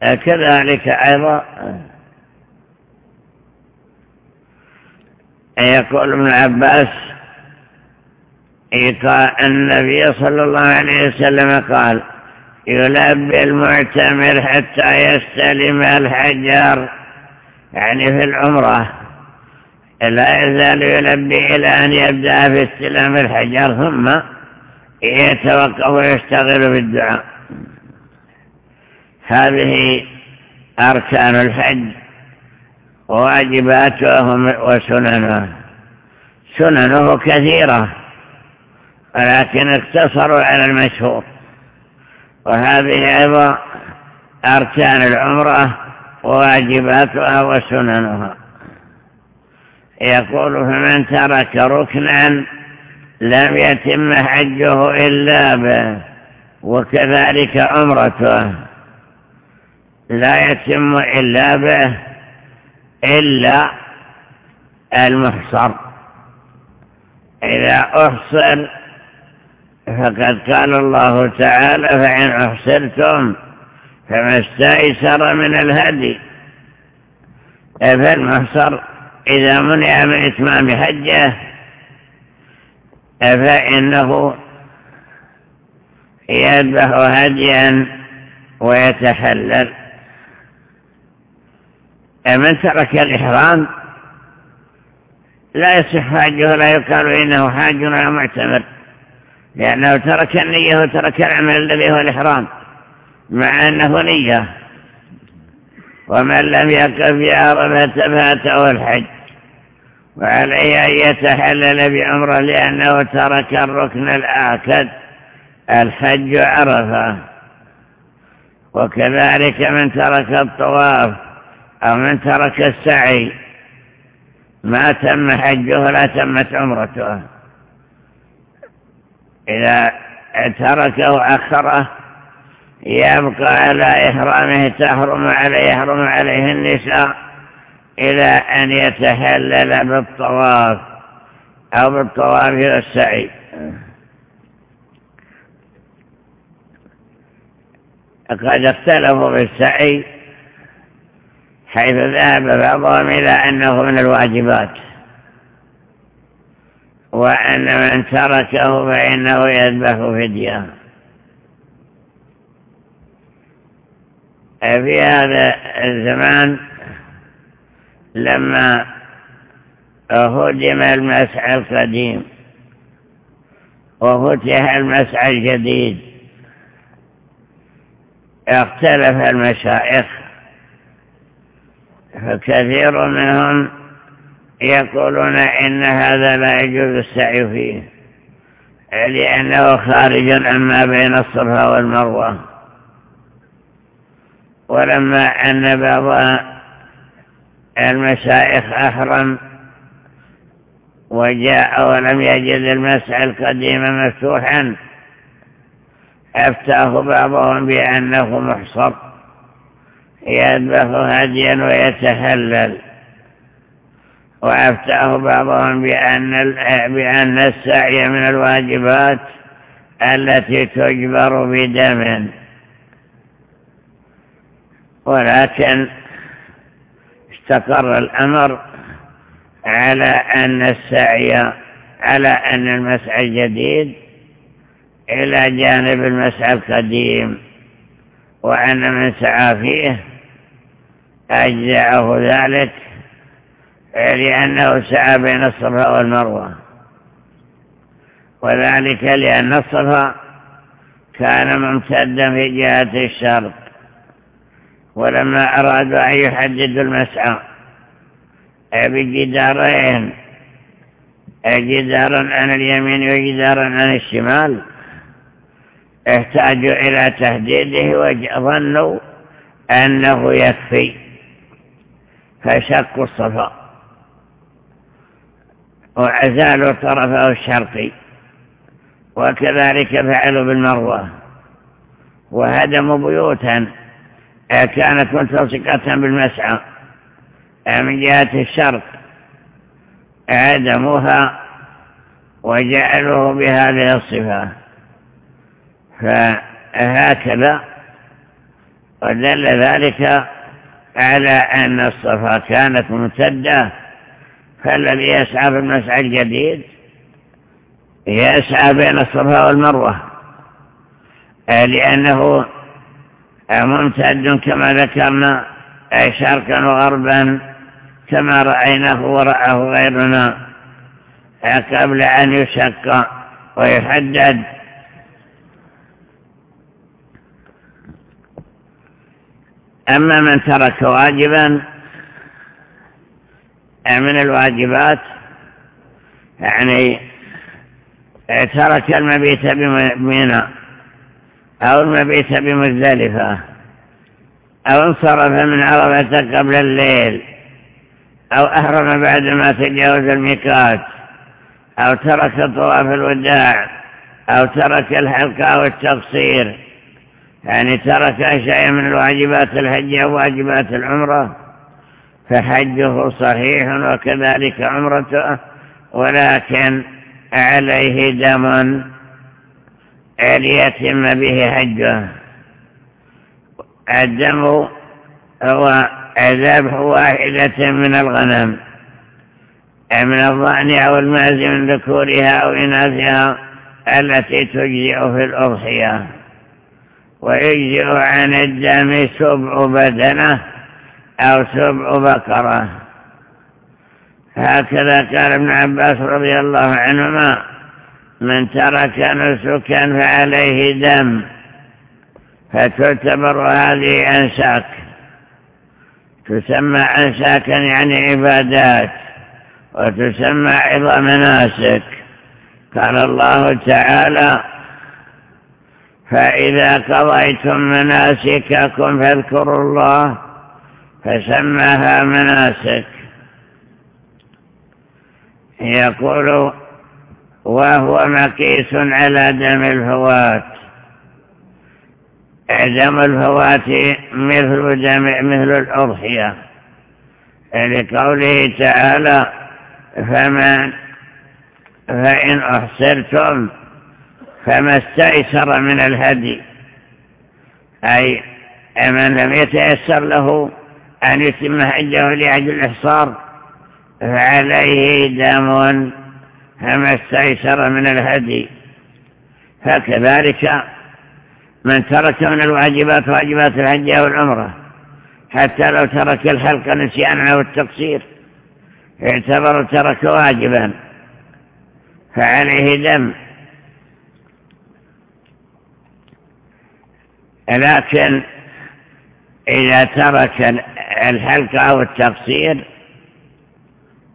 كذلك أيضا يقول ابن عباس النبي صلى الله عليه وسلم قال يلبي المعتمر حتى يستلم الحجر. يعني في العمرة لا يزال يلبي إلى أن يبدأ في استلام الحجر ثم يتوقف ويشتغل بالدعاء. هذه أركان الحج واجباته وسننه. سننه كثيرة ولكن اقتصروا على المشهور. وهذه أيضا أركان العمرة وواجباتها وسننها. يقول فمن ترك ركنا لم يتم حجه إلا به وكذلك عمرته. لا يتم إلا به إلا المحصر. إذا أحصر فقد قال الله تعالى فإن أحصرتم فما استيسر من الهدي. فالمحصر إذا منع من إتمام حجه فإنه يذبح هديا ويتحلل. من ترك الإحرام؟ لا يصح حاجة لا يقال إنه حاج ولا معتمر. لأنه ترك النية وترك العمل الذي هو الإحرام مع أنه نية. ومن لم يقف بعرفة فاته الحج. وعليه أن يتحلل بعمره لأنه ترك الركن الآكد الحج عرفة. وكذلك من ترك الطواف أو من ترك السعي ما تم حجه لا تمت عمرته. إذا تركه أخره يبقى على إحرامه تحرم عليه يحرم عليه النساء إلى أن يتهلل بالطواف أو بالطواف والسعي قد اختلفوا بالسعي حيث ذهب بعضهم إلى أنه من الواجبات. وأن من تركه فإنه يذبح فدية. في هذا الزمان لما هدم المسعى القديم وفتح المسعى الجديد اختلف المشايخ فكثير منهم يقولون إن هذا لا يجوز السعي فيه لأنه خارج عما بين الصفا والمروة. ولما أن بعض المشايخ أحرم وجاء ولم يجد المسعى القديم مفتوحا أفتاه بعضهم بأنه محصر يذبح هديا ويتهلل. وأفتاه بعضهم بأن, بأن السعي من الواجبات التي تجبر بدم. ولكن استقر الأمر على أن السعي على أن المسعى الجديد إلى جانب المسعى القديم وأن من سعى فيه أجزعه ذلك لأنه سعى بين الصفا والمروة. وذلك لأن الصفا كان ممتدا في جهة الشرق ولما أرادوا أن يحددوا المسعى بجدارين جدارا عن اليمين وجدارا عن الشمال احتاجوا إلى تهديده وظنوا أنه يكفي فشقوا الصفا. وعزالوا طرفه الشرقي وكذلك فعلوا بالمروة. وهدموا بيوتا كانت ملتصقة بالمسعى من جهة الشرق. عدمها وجعلوه بهذه الصفة. فهكذا ودل ذلك على أن الصفا كانت ممتدة. فالذي يسعى في المسعى الجديد يسعى بين الصفا والمروة. لأنه ممتد كما ذكرنا شرقا وغربا كما رأيناه ورآه غيرنا قبل أن يشق ويحدد. أما من ترك واجبا من الواجبات يعني ترك المبيت بمنى أو المبيت بمزدلفة أو انصرف من عرفة قبل الليل أو أهرم بعد ما تجاوز الميقات أو ترك طواف الوداع أو ترك الحلقة أو التقصير يعني ترك شيء من الواجبات الحج أو واجبات العمرة. فحجه صحيح وكذلك عمرته ولكن عليه دم ليتم به حجه. الدم هو ذبح واحدة من الغنم من الظأن أو الماز من ذكورها أو إناثها التي تجزئ في الأضحية. ويجزئ عن الدم سبع بدنة أو سبع بقرة. هكذا قال ابن عباس رضي الله عنهما من ترك نسكا فعليه دم فتعتبر هذه أنساك. تسمى أنساكا يعني عبادات وتسمى عظى مناسك قال الله تعالى فإذا قضيتم مناسككم فاذكروا الله فسماها مناسك. يقول وهو مقيس على دم الفوات. دم الفوات مثل دم مثل الأضحية. لقوله تعالى فمن فإن أحسرتم فما استيسر من الهدي. أي من لم يتيسر له أن يتم حجه لعجل الإحصار فعليه دم فما استيسر من الهدي. فكذلك من ترك من الواجبات واجبات الحج أو العمرة حتى لو ترك الحلق نسيانا أو التقصير يعتبر ترك واجبا فعليه دم. لكن إذا ترك الحلق أو التقصير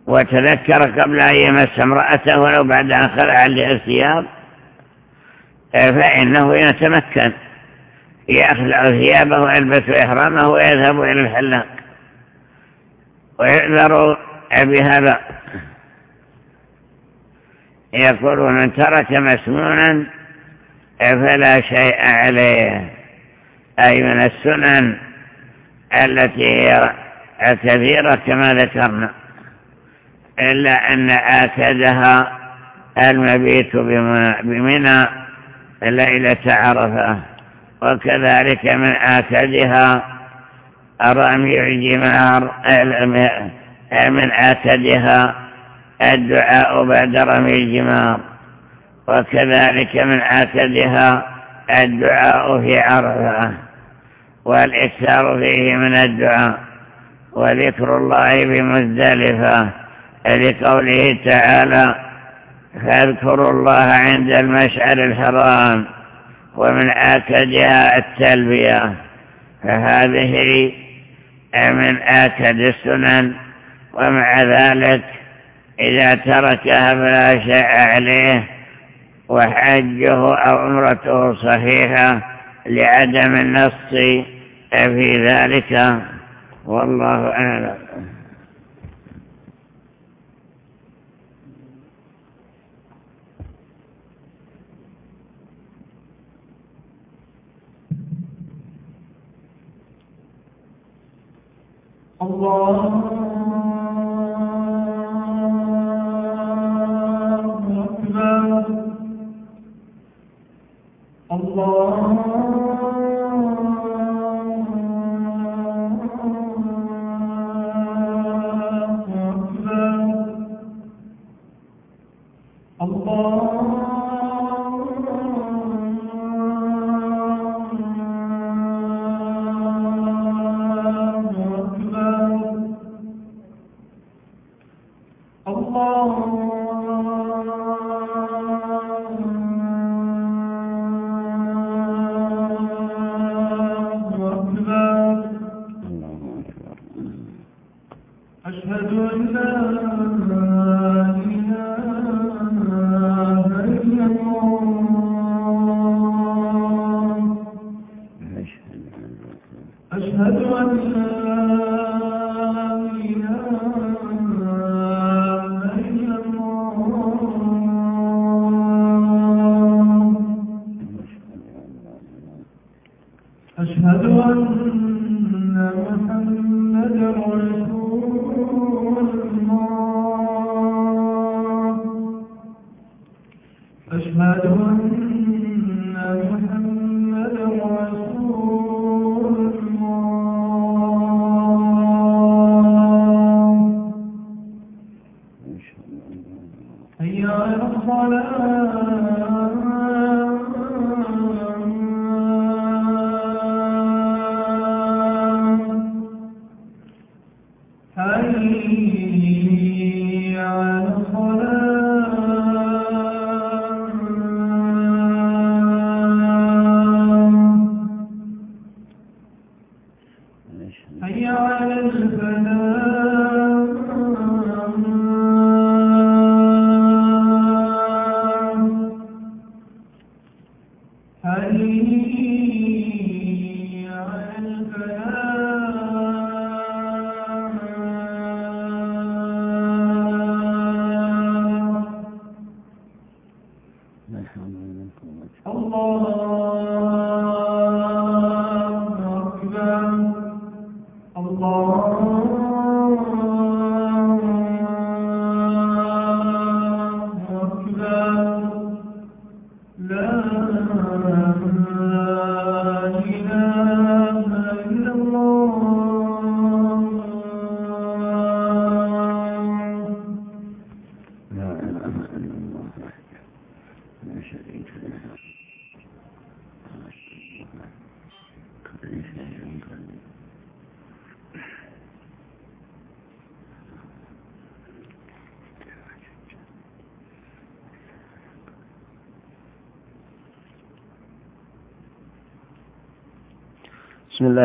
وتذكر قبل أن يمس امرأته ولو بعد أن خلع الثياب فإنه يتمكن. يخلع ثيابه ويلبس إحرامه ويذهب إلى الحلاق. ويعذر بهذا يقول من ترك مسنونا فلا شيء عليه. أي من السنن التي هي كثيرة كما ذكرنا إلا أن آكدها المبيت بمنى ليلة عرفة. وكذلك من آكدها رمي الجمار من آكدها الدعاء بعد رمي الجمار. وكذلك من آكدها الدعاء في عرفة. والإكثار فيه من الدعاء وذكر الله بمزدلفة لقوله تعالى فاذكروا الله عند المشعر الحرام ومن آكدها التلبية فهذه من آكد السنن ومع ذلك إذا تركها فلا شيء عليه وحجه أو عمرته صحيحة لعدم النص في ذلك والله أعلم. الله الله الله بسم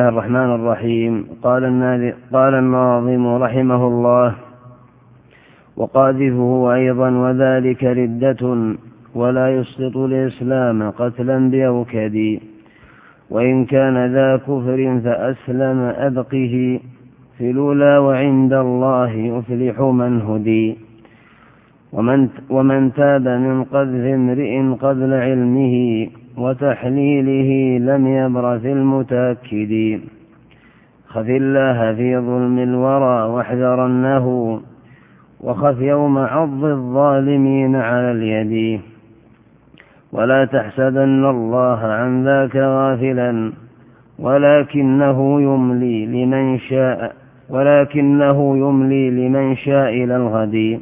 الله الرحمن الرحيم قال قال الناظم رحمه الله. وقاذفه أيضا وذلك ردة ولا يسقط الإسلام قتلا بأوكد. وإن كان ذا كفر فأسلم أبقه. في الأولى وعند الله يفلح من هدي. ومن, ومن تاب من قذف امرئ قبل علمه وتحليله لم يبرث المتأكد. خف الله في ظلم الورى واحذرنه وخف يوم عض الظالمين على اليد. ولا تحسبن الله عن ذاك غافلا ولكنه يملي لمن شاء ولكنه يملي لمن شاء إلى الغد.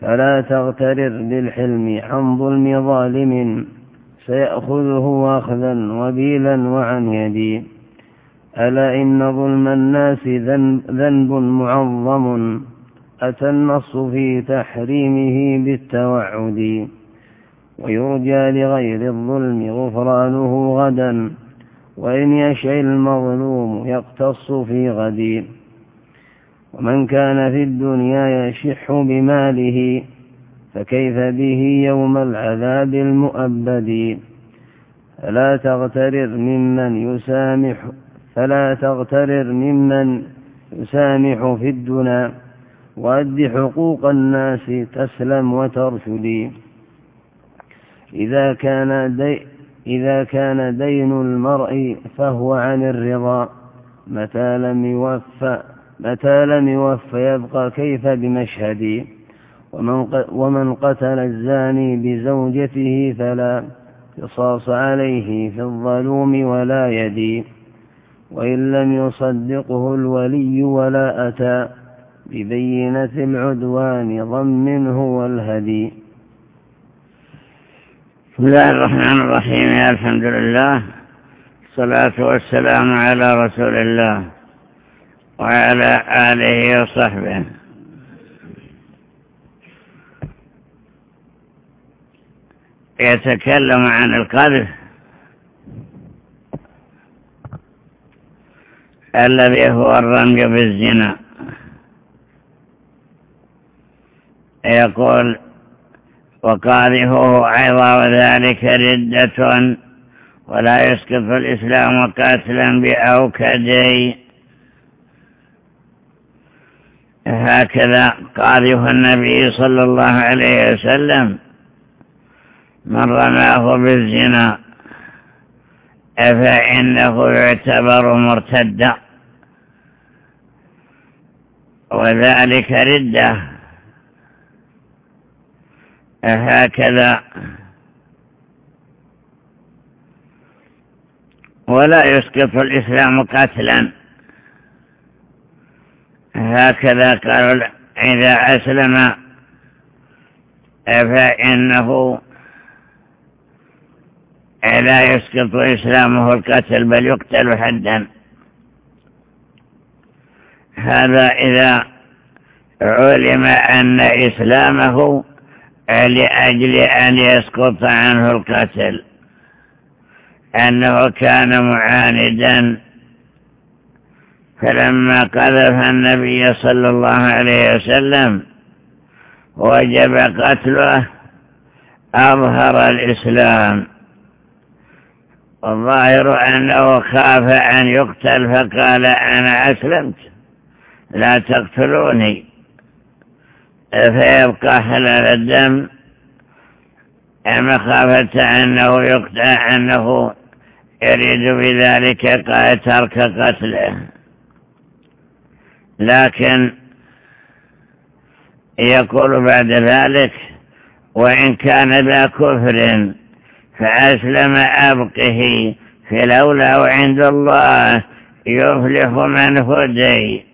فلا تغترر بالحلم عن ظلم ظالم. سيأخذه أخذا وبيلا وعن يدي. ألا إن ظلم الناس ذنب معظم. أتى النص في تحريمه بالتوعد. ويرجى لغير الظلم غفرانه غدا. وإن يشع المظلوم يقتص في غد ومن كان في الدنيا يشح بماله. فكيف به يوم العذاب المؤبد؟ فلا تغترر ممن يسامح فلا تغترر ممن يسامح في الدنا وأد حقوق الناس تسلم وترشدي إذا كان دي إذا كان دين المرء فهو عن الرضا. متى لم يوفى متى لم يوفى يبقى كيف بمشهدي ومن قتل الزاني بزوجته فلا قصاص عليه في الظلوم ولا يدي وإن لم يصدقه الولي ولا أتى ببينة العدوان ضمنه والهدي. بسم الله الرحمن الرحيم. الحمد لله الصلاة والسلام على رسول الله وعلى آله وصحبه. يتكلم عن القذف الذي هو الرمي بالزنا. يقول وقاذفه أيضا وذلك ردة ولا يسقط الإسلام قتلا بأوكدي. هكذا قاذف النبي صلى الله عليه وسلم. من رماه بالزنا فإنه يعتبر مرتدا؟ وذلك ردة. هكذا ولا يسقط الإسلام قتلا. هكذا قالوا إذا أسلم فإنه لا يسقط إسلامه القتل بل يقتل حدا. هذا إذا علم أن إسلامه لأجل أن يسقط عنه القتل. أنه كان معاندا. فلما قذف النبي صلى الله عليه وسلم وجب قتله أظهر الإسلام. والظاهر أنه خاف أن يقتل فقال أنا أسلمت. لا تقتلوني. فيبقى حلال الدم. مخافة أنه يقتل أنه يريد بذلك ترك قتله. لكن يقول بعد ذلك وإن كان ذا كفر فأسلم أبقه في الأولى وعند الله يفلح من هدي.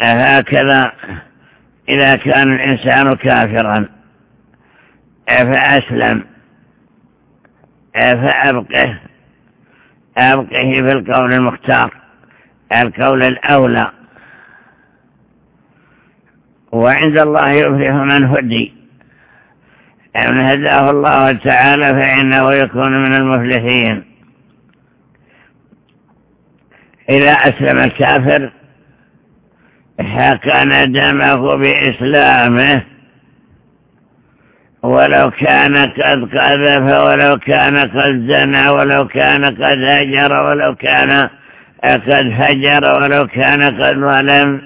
هكذا إذا كان الإنسان كافرا. فأسلم فأبقه أبقه في القول المختار القول الأولى. وعند الله يفلح من هدي. من هداه الله تعالى فإنه يكون من المفلحين. إذا أسلم الكافر حكى دمه بإسلامه ولو كان قد قذف ولو كان قد زنى ولو كان قد هجر ولو كان قد هجر ولو كان قد ظلم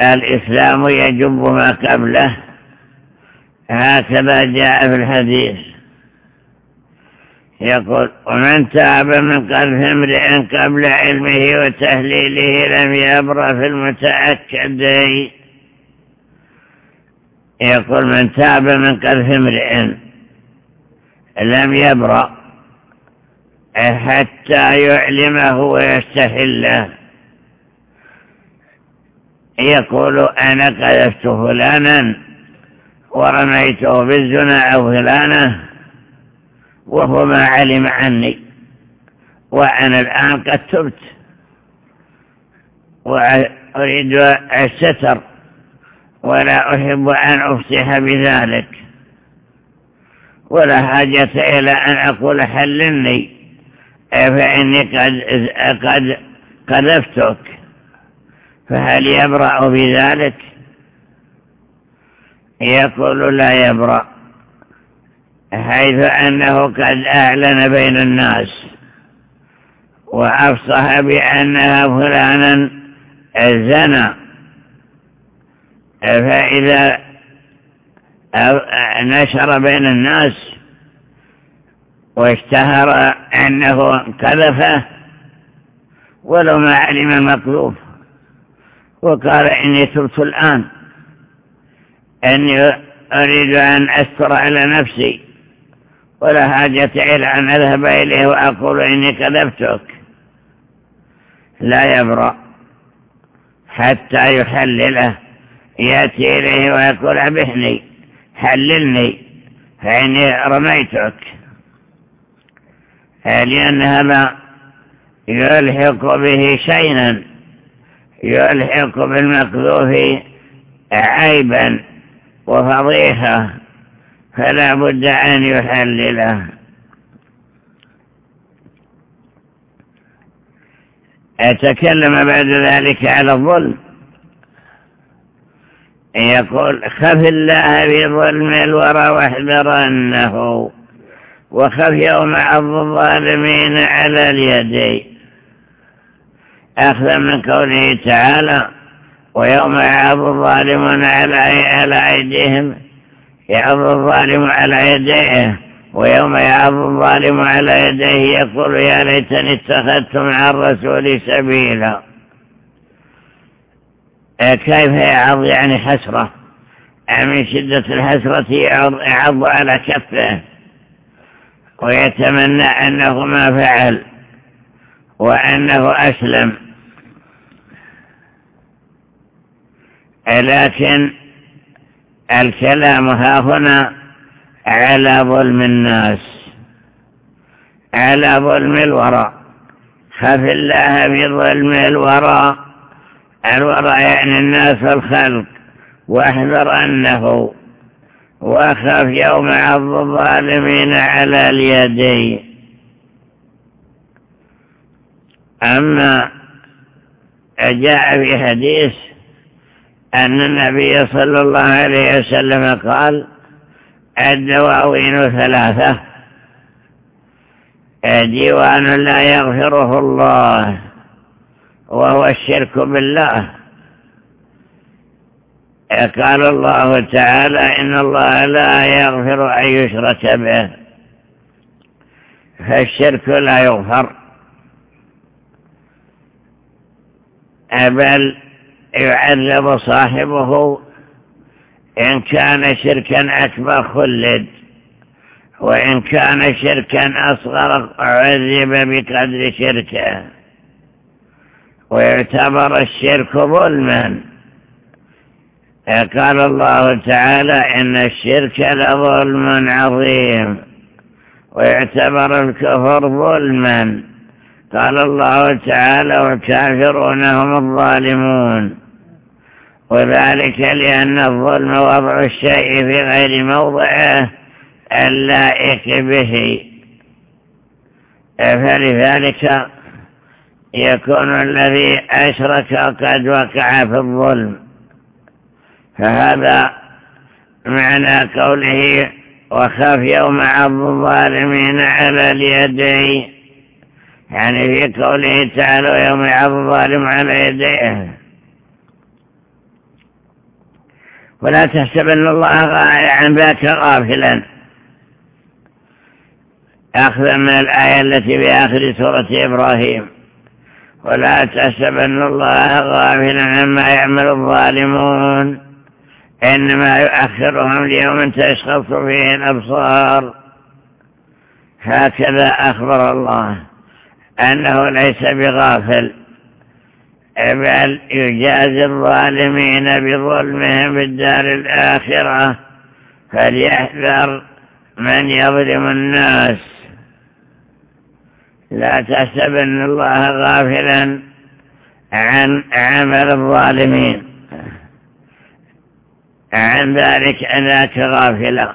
الإسلام يجب ما قبله. هكذا جاء في الحديث. يقول ومن تاب من قلب امرئ قبل علمه وتهليله لم يبرأ في المتأكد يقول من تاب من قلب امرئ لم يبرأ حتى يعلمه ويستحله. يقول أنا قذفت فلانا ورميته بالزنا أو فلانه وهو ما علم عني وأنا الآن قد تبت وأريد الستر ولا أحب أن أفتح بذلك ولا حاجة إلى أن أقول حلني فإني قد, قد قذفتك فهل يبرأ بذلك؟ يقول لا يبرأ حيث أنه قد أعلن بين الناس وأفصح بأنها فلانا زنى فإذا نشر بين الناس واشتهر أنه قذفه ولو ما علم المقذوف وقال إني تبت الآن. أني أريد أن أستر على نفسي ولا حاجة إلى أن أذهب إليه وأقول إني كذبتك. لا يبرأ حتى يحلله يأتي إليه ويقول أبحني حللني فإني رميتك. لأن هذا يلحق به شيئا يلحق بالمكذوف عيبا. وفضيحة فلا بد أن يحلله أتكلم بعد ذلك على الظلم. يقول خف الله بظلم الورى واحذرنه وخف يوم عض الظالمين على اليدين. أخذا من قوله تعالى ويوم يعض الظالمون على أيديهم يعض الظالم على يديه ويوم يعض الظالم على يديه يقول يا ليتني اتخذت مع الرسول سبيلا. كيف يعض يعني حسرة؟ من شدة الحسرة يعض على كفه ويتمنى أنه ما فعل وأنه أسلم. لكن الكلام ها هنا على ظلم الناس على ظلم الوراء. خف الله بظلم الوراء الوراء يعني الناس الخلق واحذر أنه وخف يوم عض الظالمين على اليدين. أما جاء في حديث أن النبي صلى الله عليه وسلم قال الدواوين ثلاثة. ديوان لا يغفره الله وهو الشرك بالله. قال الله تعالى إن الله لا يغفر أن يشرك به فالشرك لا يغفر. بل يعذب صاحبه إن كان شركا أكبر خلد وإن كان شركا أصغر عذب بقدر شركه. ويعتبر الشرك ظلما. قال الله تعالى إن الشرك لظلم عظيم. ويعتبر الكفر ظلما. قال الله تعالى والكافرون هم الظالمون وذلك لأن الظلم وضع الشيء في غير موضعه اللائق به فلذلك يكون الذي أشرك قد وقع في الظلم. فهذا معنى قوله وخاف يوم عض الظالمين على اليدين يعني في قوله تعالى يوم يعض الظالم على يديه. ولا تحسبن الله عن ذاك غافلا أخذا من الآية التي في آخر سورة إبراهيم. ولا تحسبن الله غافلا عما يعمل الظالمون. إنما يؤخرهم ليوم تشخص فيه الأبصار. هكذا أخبر الله. أنه ليس بغافل. بل يجازي الظالمين بظلمهم بالدار الآخرة فليحذر من يظلم الناس. لا تحسبن الله غافلا عن عمل الظالمين. عن ذلك ذاك غافلا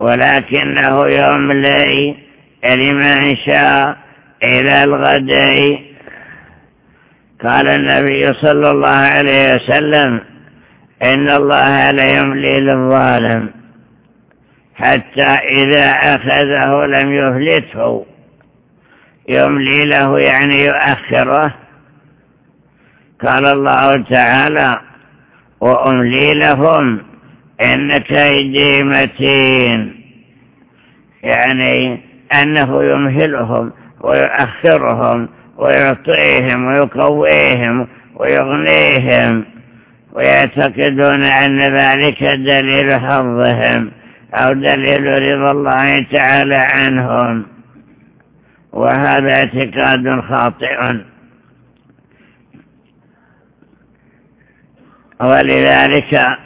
ولكنه يملي لمن شاء إلى الغد قال النبي صلى الله عليه وسلم إن الله ليملي للظالم حتى إذا أخذه لم يفلته. يملي له يعني يؤخره. قال الله تعالى وأملي لهم إن كيدي متين. يعني أنه يمهلهم. ويؤخرهم ويعطيهم ويقويهم ويغنيهم ويعتقدون أن ذلك دليل حظهم أو دليل رضا الله تعالى عنهم. وهذا اعتقاد خاطئ. ولذلك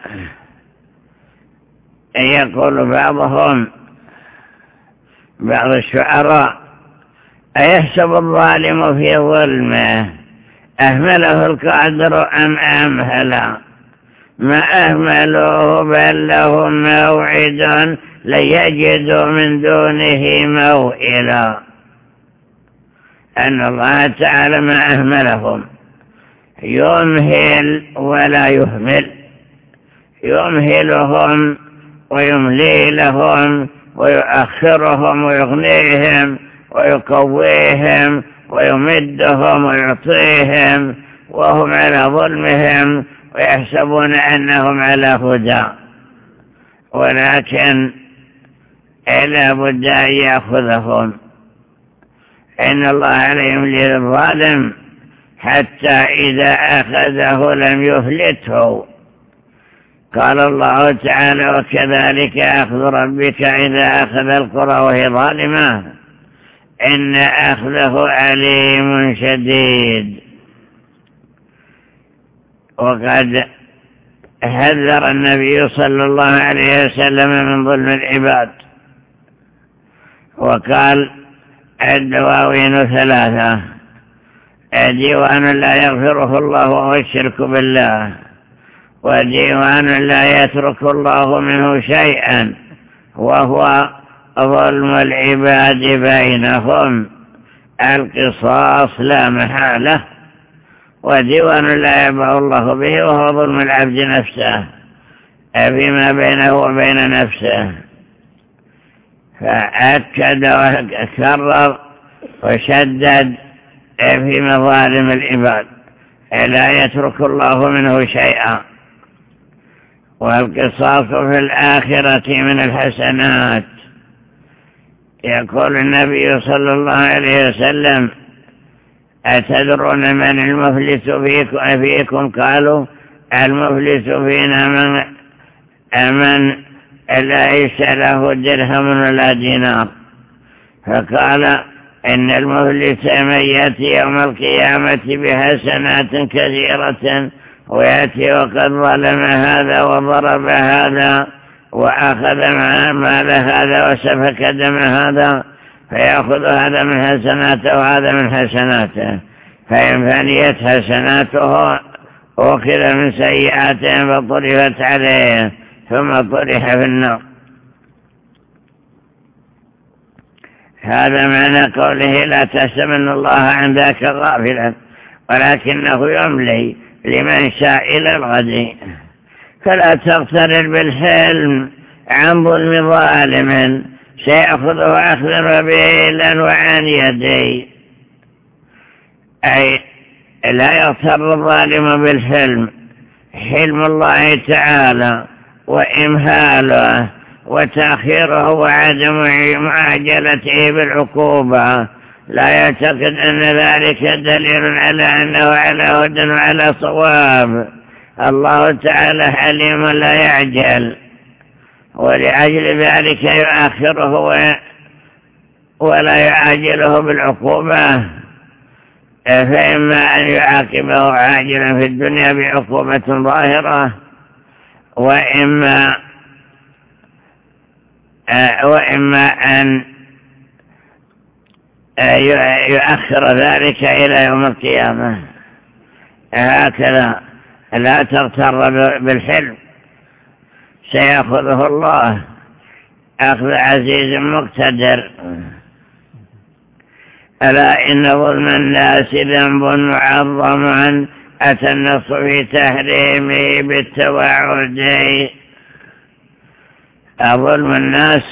يقول بعضهم بعض الشعراء أيحسب الظالم في ظلمه أهمله القادر أم أمهلا ما أهملوه بل لهم موعد لن يجدوا من دونه موئلا. أن الله تعالى ما أهملهم. يمهل ولا يهمل. يمهلهم ويملي لهم ويؤخرهم ويغنيهم. ويقويهم ويمدهم ويعطيهم وهم على ظلمهم ويحسبون أنهم على هدى. ولكن لا بد أن يأخذهم. إن الله يملي للظالم حتى إذا أخذه لم يفلته. قال الله تعالى وكذلك أخذ ربك إذا أخذ القرى وهي ظالمة. إن أخذه عليم شديد. وقد حذر النبي صلى الله عليه وسلم من ظلم العباد. وقال الدواوين ثلاثة. ديوان لا يغفره الله وهو الشرك بالله. وديوان لا يترك الله منه شيئا وهو ظلم العباد بينهم القصاص لا محالة وديوان لا يبع الله به وهو ظلم العبد نفسه فيما بينه وبين نفسه. فأكد وكرر وشدد في مظالم العباد لا يترك الله منه شيئا. والقصاص في الآخرة من الحسنات. يقول النبي صلى الله عليه وسلم أتدرون من المفلس فيكم, قالوا المفلس فينا من, من ليس له درهم ولا دينار. فقال إن المفلس من يأتي يوم القيامة بحسنات كثيرة ويأتي وقد ظلم هذا وضرب هذا. وأخذ مال هذا وسفك دم هذا فيأخذ هذا من حسناته وهذا من حسناته. فإن فنيت حسناته أخذ من سيئاته فطرفت عليه ثم طرح في النار. هذا معنى قوله لا تحسبن الله عندك غافلا ولكنه يملي لمن شاء إلى الغد. فلا تغترر بالحلم. عن ظلم ظالم سيأخذه أخذ ربيلا وعن يدي أي لا يغتر الظالم بالحلم. حلم الله تعالى وإمهاله وتأخيره وعدم معاجلته بالعقوبة. لا يعتقد أن ذلك دليل على أنه على هدى وعلى صواب. الله تعالى حليم لا يعجل ولأجل ذلك يؤخره ولا يعاجله بالعقوبة. فإما أن يعاقبه عاجلا في الدنيا بعقوبة ظاهرة وإما وإما أن يؤخر ذلك إلى يوم القيامة. هكذا. لا تغتر بالحلم. سيأخذه الله. أخذ عزيز مقتدر. ألا إن ظلم الناس ذنب معظم أتى النص في تحريمه بالتوعد. ظلم الناس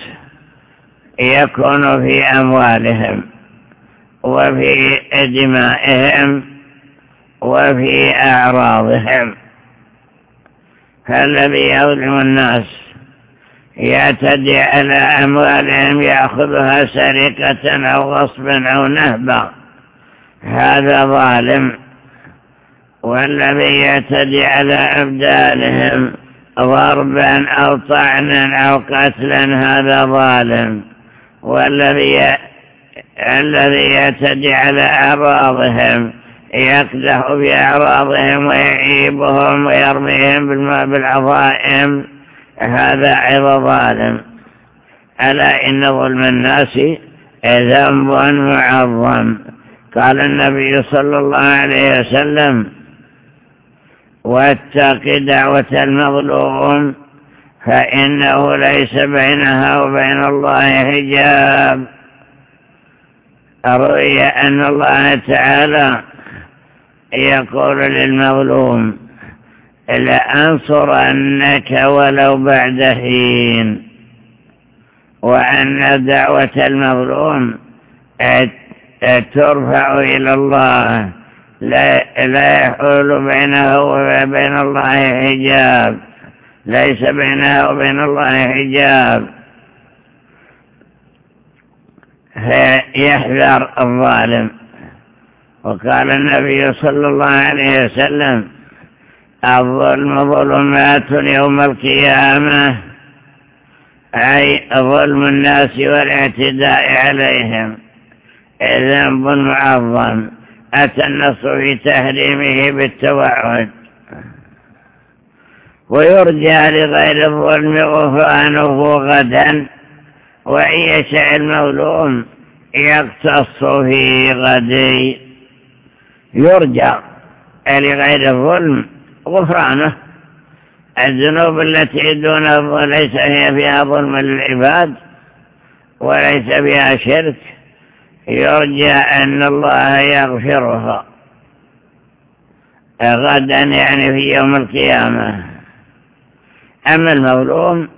يكون في أموالهم وفي دمائهم وفي أعراضهم. فالذي يظلم الناس يعتدي على أموالهم يأخذها سرقة أو غصبا أو نهبا هذا ظالم. والذي يعتدي على أبدانهم ضربا أو طعنا أو قتلا هذا ظالم. والذي الذي يعتدي على أعراضهم يقدح بأعراضهم ويعيبهم ويرميهم بالعظائم. هذا عظ ظالم ألا إن ظلم الناس ذنب معظم. قال النبي صلى الله عليه وسلم واتق دعوة المظلوم فإنه ليس بينها وبين الله حجاب. أروي أن الله تعالى يقول للمظلوم لأنصرنك ولو بعد حين. وأن دعوة المظلوم ترفع إلى الله لا, يحول بينه وبين الله حجاب. ليس بينها وبين الله حجاب. فيحذر الظالم. وقال النبي صلى الله عليه وسلم الظلم ظلمات يوم القيامة أي ظلم الناس والاعتداء عليهم. ذنب معظم أتى النص في تحريمه بالتوعد. ويرجى لغير الظلم غفرانه غدا وإن يشاء المظلوم يقتص في غدي. يرجى لغير الظلم غفرانه. الذنوب التي دون ليس هي فيها ظلم للعباد وليس فيها شرك. يرجى أن الله يغفرها. غدا يعني في يوم القيامة. أما المظلوم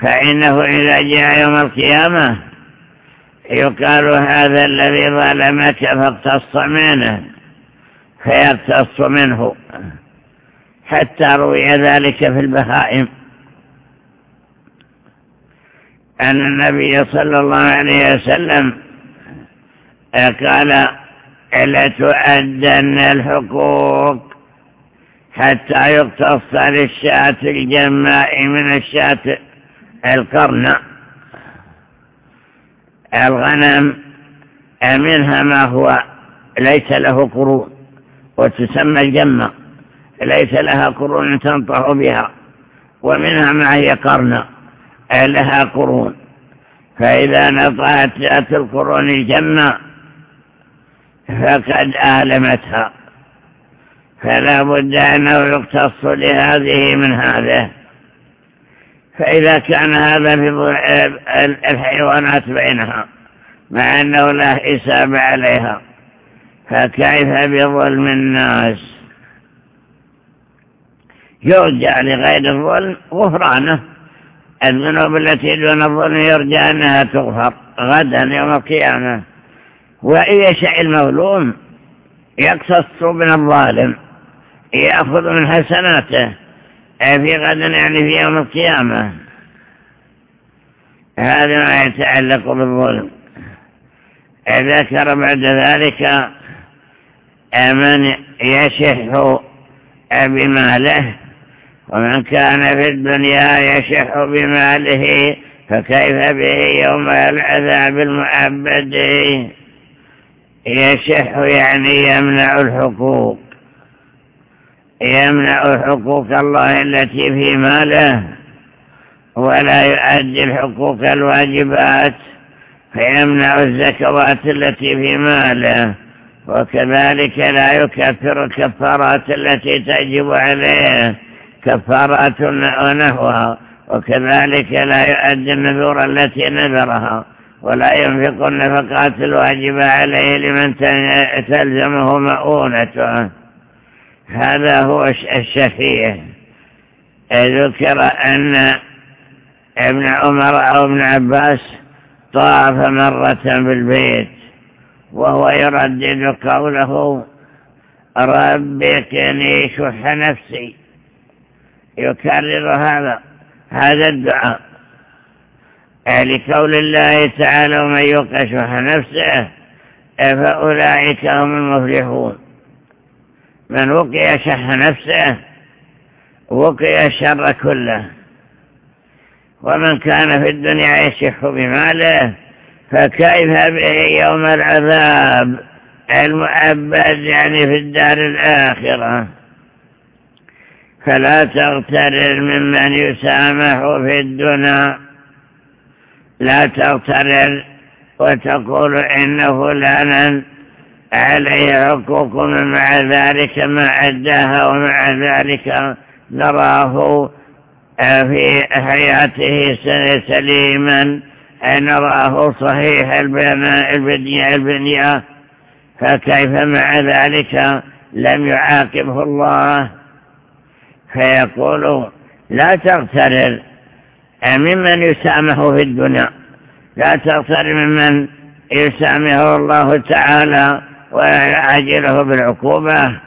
فإنه إذا جاء يوم القيامة يقال هذا الذي ظلمك فاقتص منه فيقتص منه. حتى روي ذلك في البهائم. أن النبي صلى الله عليه وسلم قال لتؤدن الحقوق حتى يقتص للشاة الجماء من الشاة القرن الغنم منها ما هو ليس له قرون وتسمى الجمة ليس لها قرون تنطح بها ومنها ما هي قرن لها قرون. فإذا نطعت ذات القرون الجمة فقد آلمتها. فلا بد أنه يقتص لهذه من هذا. فإذا كان هذا في الحيوانات بينها مع أنه لا حساب عليها فكيف بظلم الناس؟ يرجع لغير الظلم غفرانه. الذنوب التي دون الظلم يرجى أنها تغفر غدا يوم القيامة. وإن يشاء المظلوم يقتص من الظالم يأخذ من حسناته. في غدا يعني في يوم القيامة. هذا ما يتعلق بالظلم. ذكر بعد ذلك من يشح بماله ومن كان في الدنيا يشح بماله فكيف به يوم العذاب المعبد يشح يعني يمنع الحقوق. يمنع حقوق الله التي في ماله ولا يؤدي الحقوق الواجبات فيمنع الزكوات التي في ماله وكذلك لا يكفر الكفارات التي تجب عليه كفارات ونحوها وكذلك لا يؤدي النذور التي نذرها ولا ينفق النفقات الواجبة عليه لمن تلزمه مؤونته. هذا هو الشفيع. ذكر أن ابن عمر أو ابن عباس طاف مرة بالبيت وهو يردد قوله ربي كني شح نفسي. يكرر هذا هذا الدعاء. لقول الله تعالى ومن يوق شح نفسه فأولئك هم المفلحون. من وقي شح نفسه وقي الشر كله. ومن كان في الدنيا يشح بماله فكيف به يوم العذاب؟ المؤبد يعني في الدار الآخرة. فلا تغترر ممن يسامح في الدنيا. لا تغترر وتقول إن فلانا عليه حقوق مع ذلك ما عداها ومع ذلك نراه في حياته سليما؟ نراه صحيح البنية البنية؟ فكيف مع ذلك لم يعاقبه الله؟ فيقول لا تغترر. ممن يسامح في الدنيا؟ لا تغترر ممن يسامحه الله تعالى. ويعجله بالعقوبة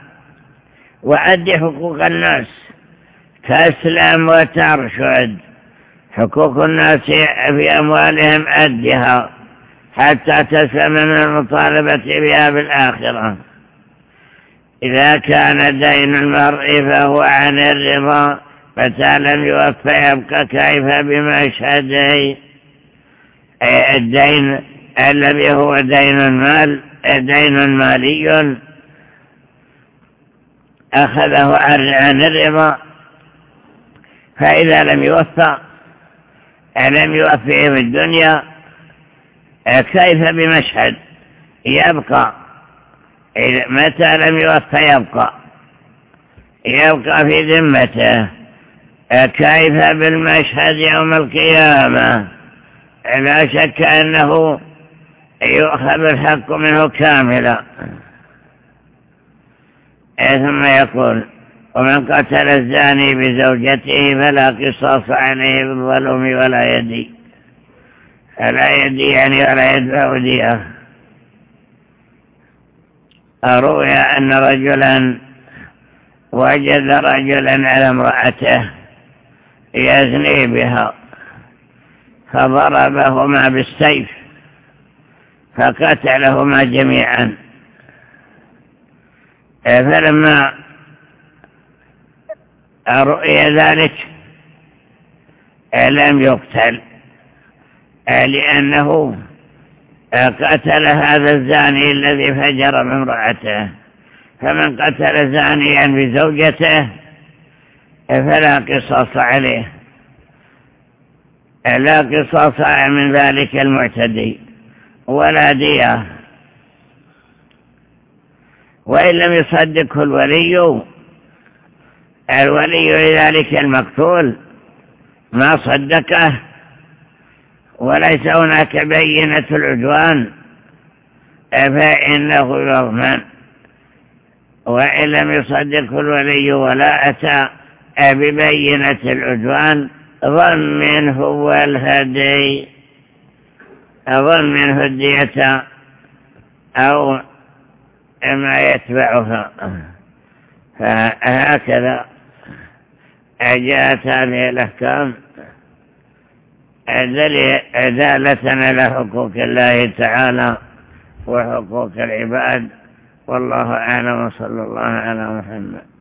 وأد حقوق الناس. تسلم وترشد. حقوق الناس في أموالهم أدها حتى تسلم من المطالبة بها بالآخرة. إذا كان دين المرء فهو عن الرضا متى لم يوفى يبقى كيف بمشهدي الدين الذي هو دين المال. دين مالي أخذه عن الرضا فإذا لم يوفى لم يوفيه في الدنيا كيف بمشهد؟ يبقى. متى لم يوفى؟ يبقى. يبقى في ذمته. كيف بالمشهد يوم القيامة؟ لا شك أنه يؤخذ الحق منه كاملا. ثم يقول ومن قتل الزاني بزوجته فلا قصاص عليه بالظلم ولا يدي. فلا يدي يعني ولا يدفع ديه أروي أن رجلا وجد رجلا على امرأته يزني بها فضربهما بالسيف. فقتلهما جميعا. فلما رؤي ذلك لم يقتل لأنه قتل هذا الزاني الذي فجر بامرأته فمن قتل زانيا بزوجته فلا قصاص عليه. لا قصاص من ذلك المعتدي. ولا دية. وإن لم يصدقه الولي الولي لذلك المقتول. ما صدقه وليس هناك بينة العدوان. فإنه يضمن وإن لم يصدقه الولي ولا أتى ببينة العدوان ظن منه والهدي. ظن منه الدية أو ما يتبعها. فهكذا جاءت هذه الأحكام. دالة على حقوق الله تعالى وحقوق العباد. والله أعلم. وصلى الله على محمد.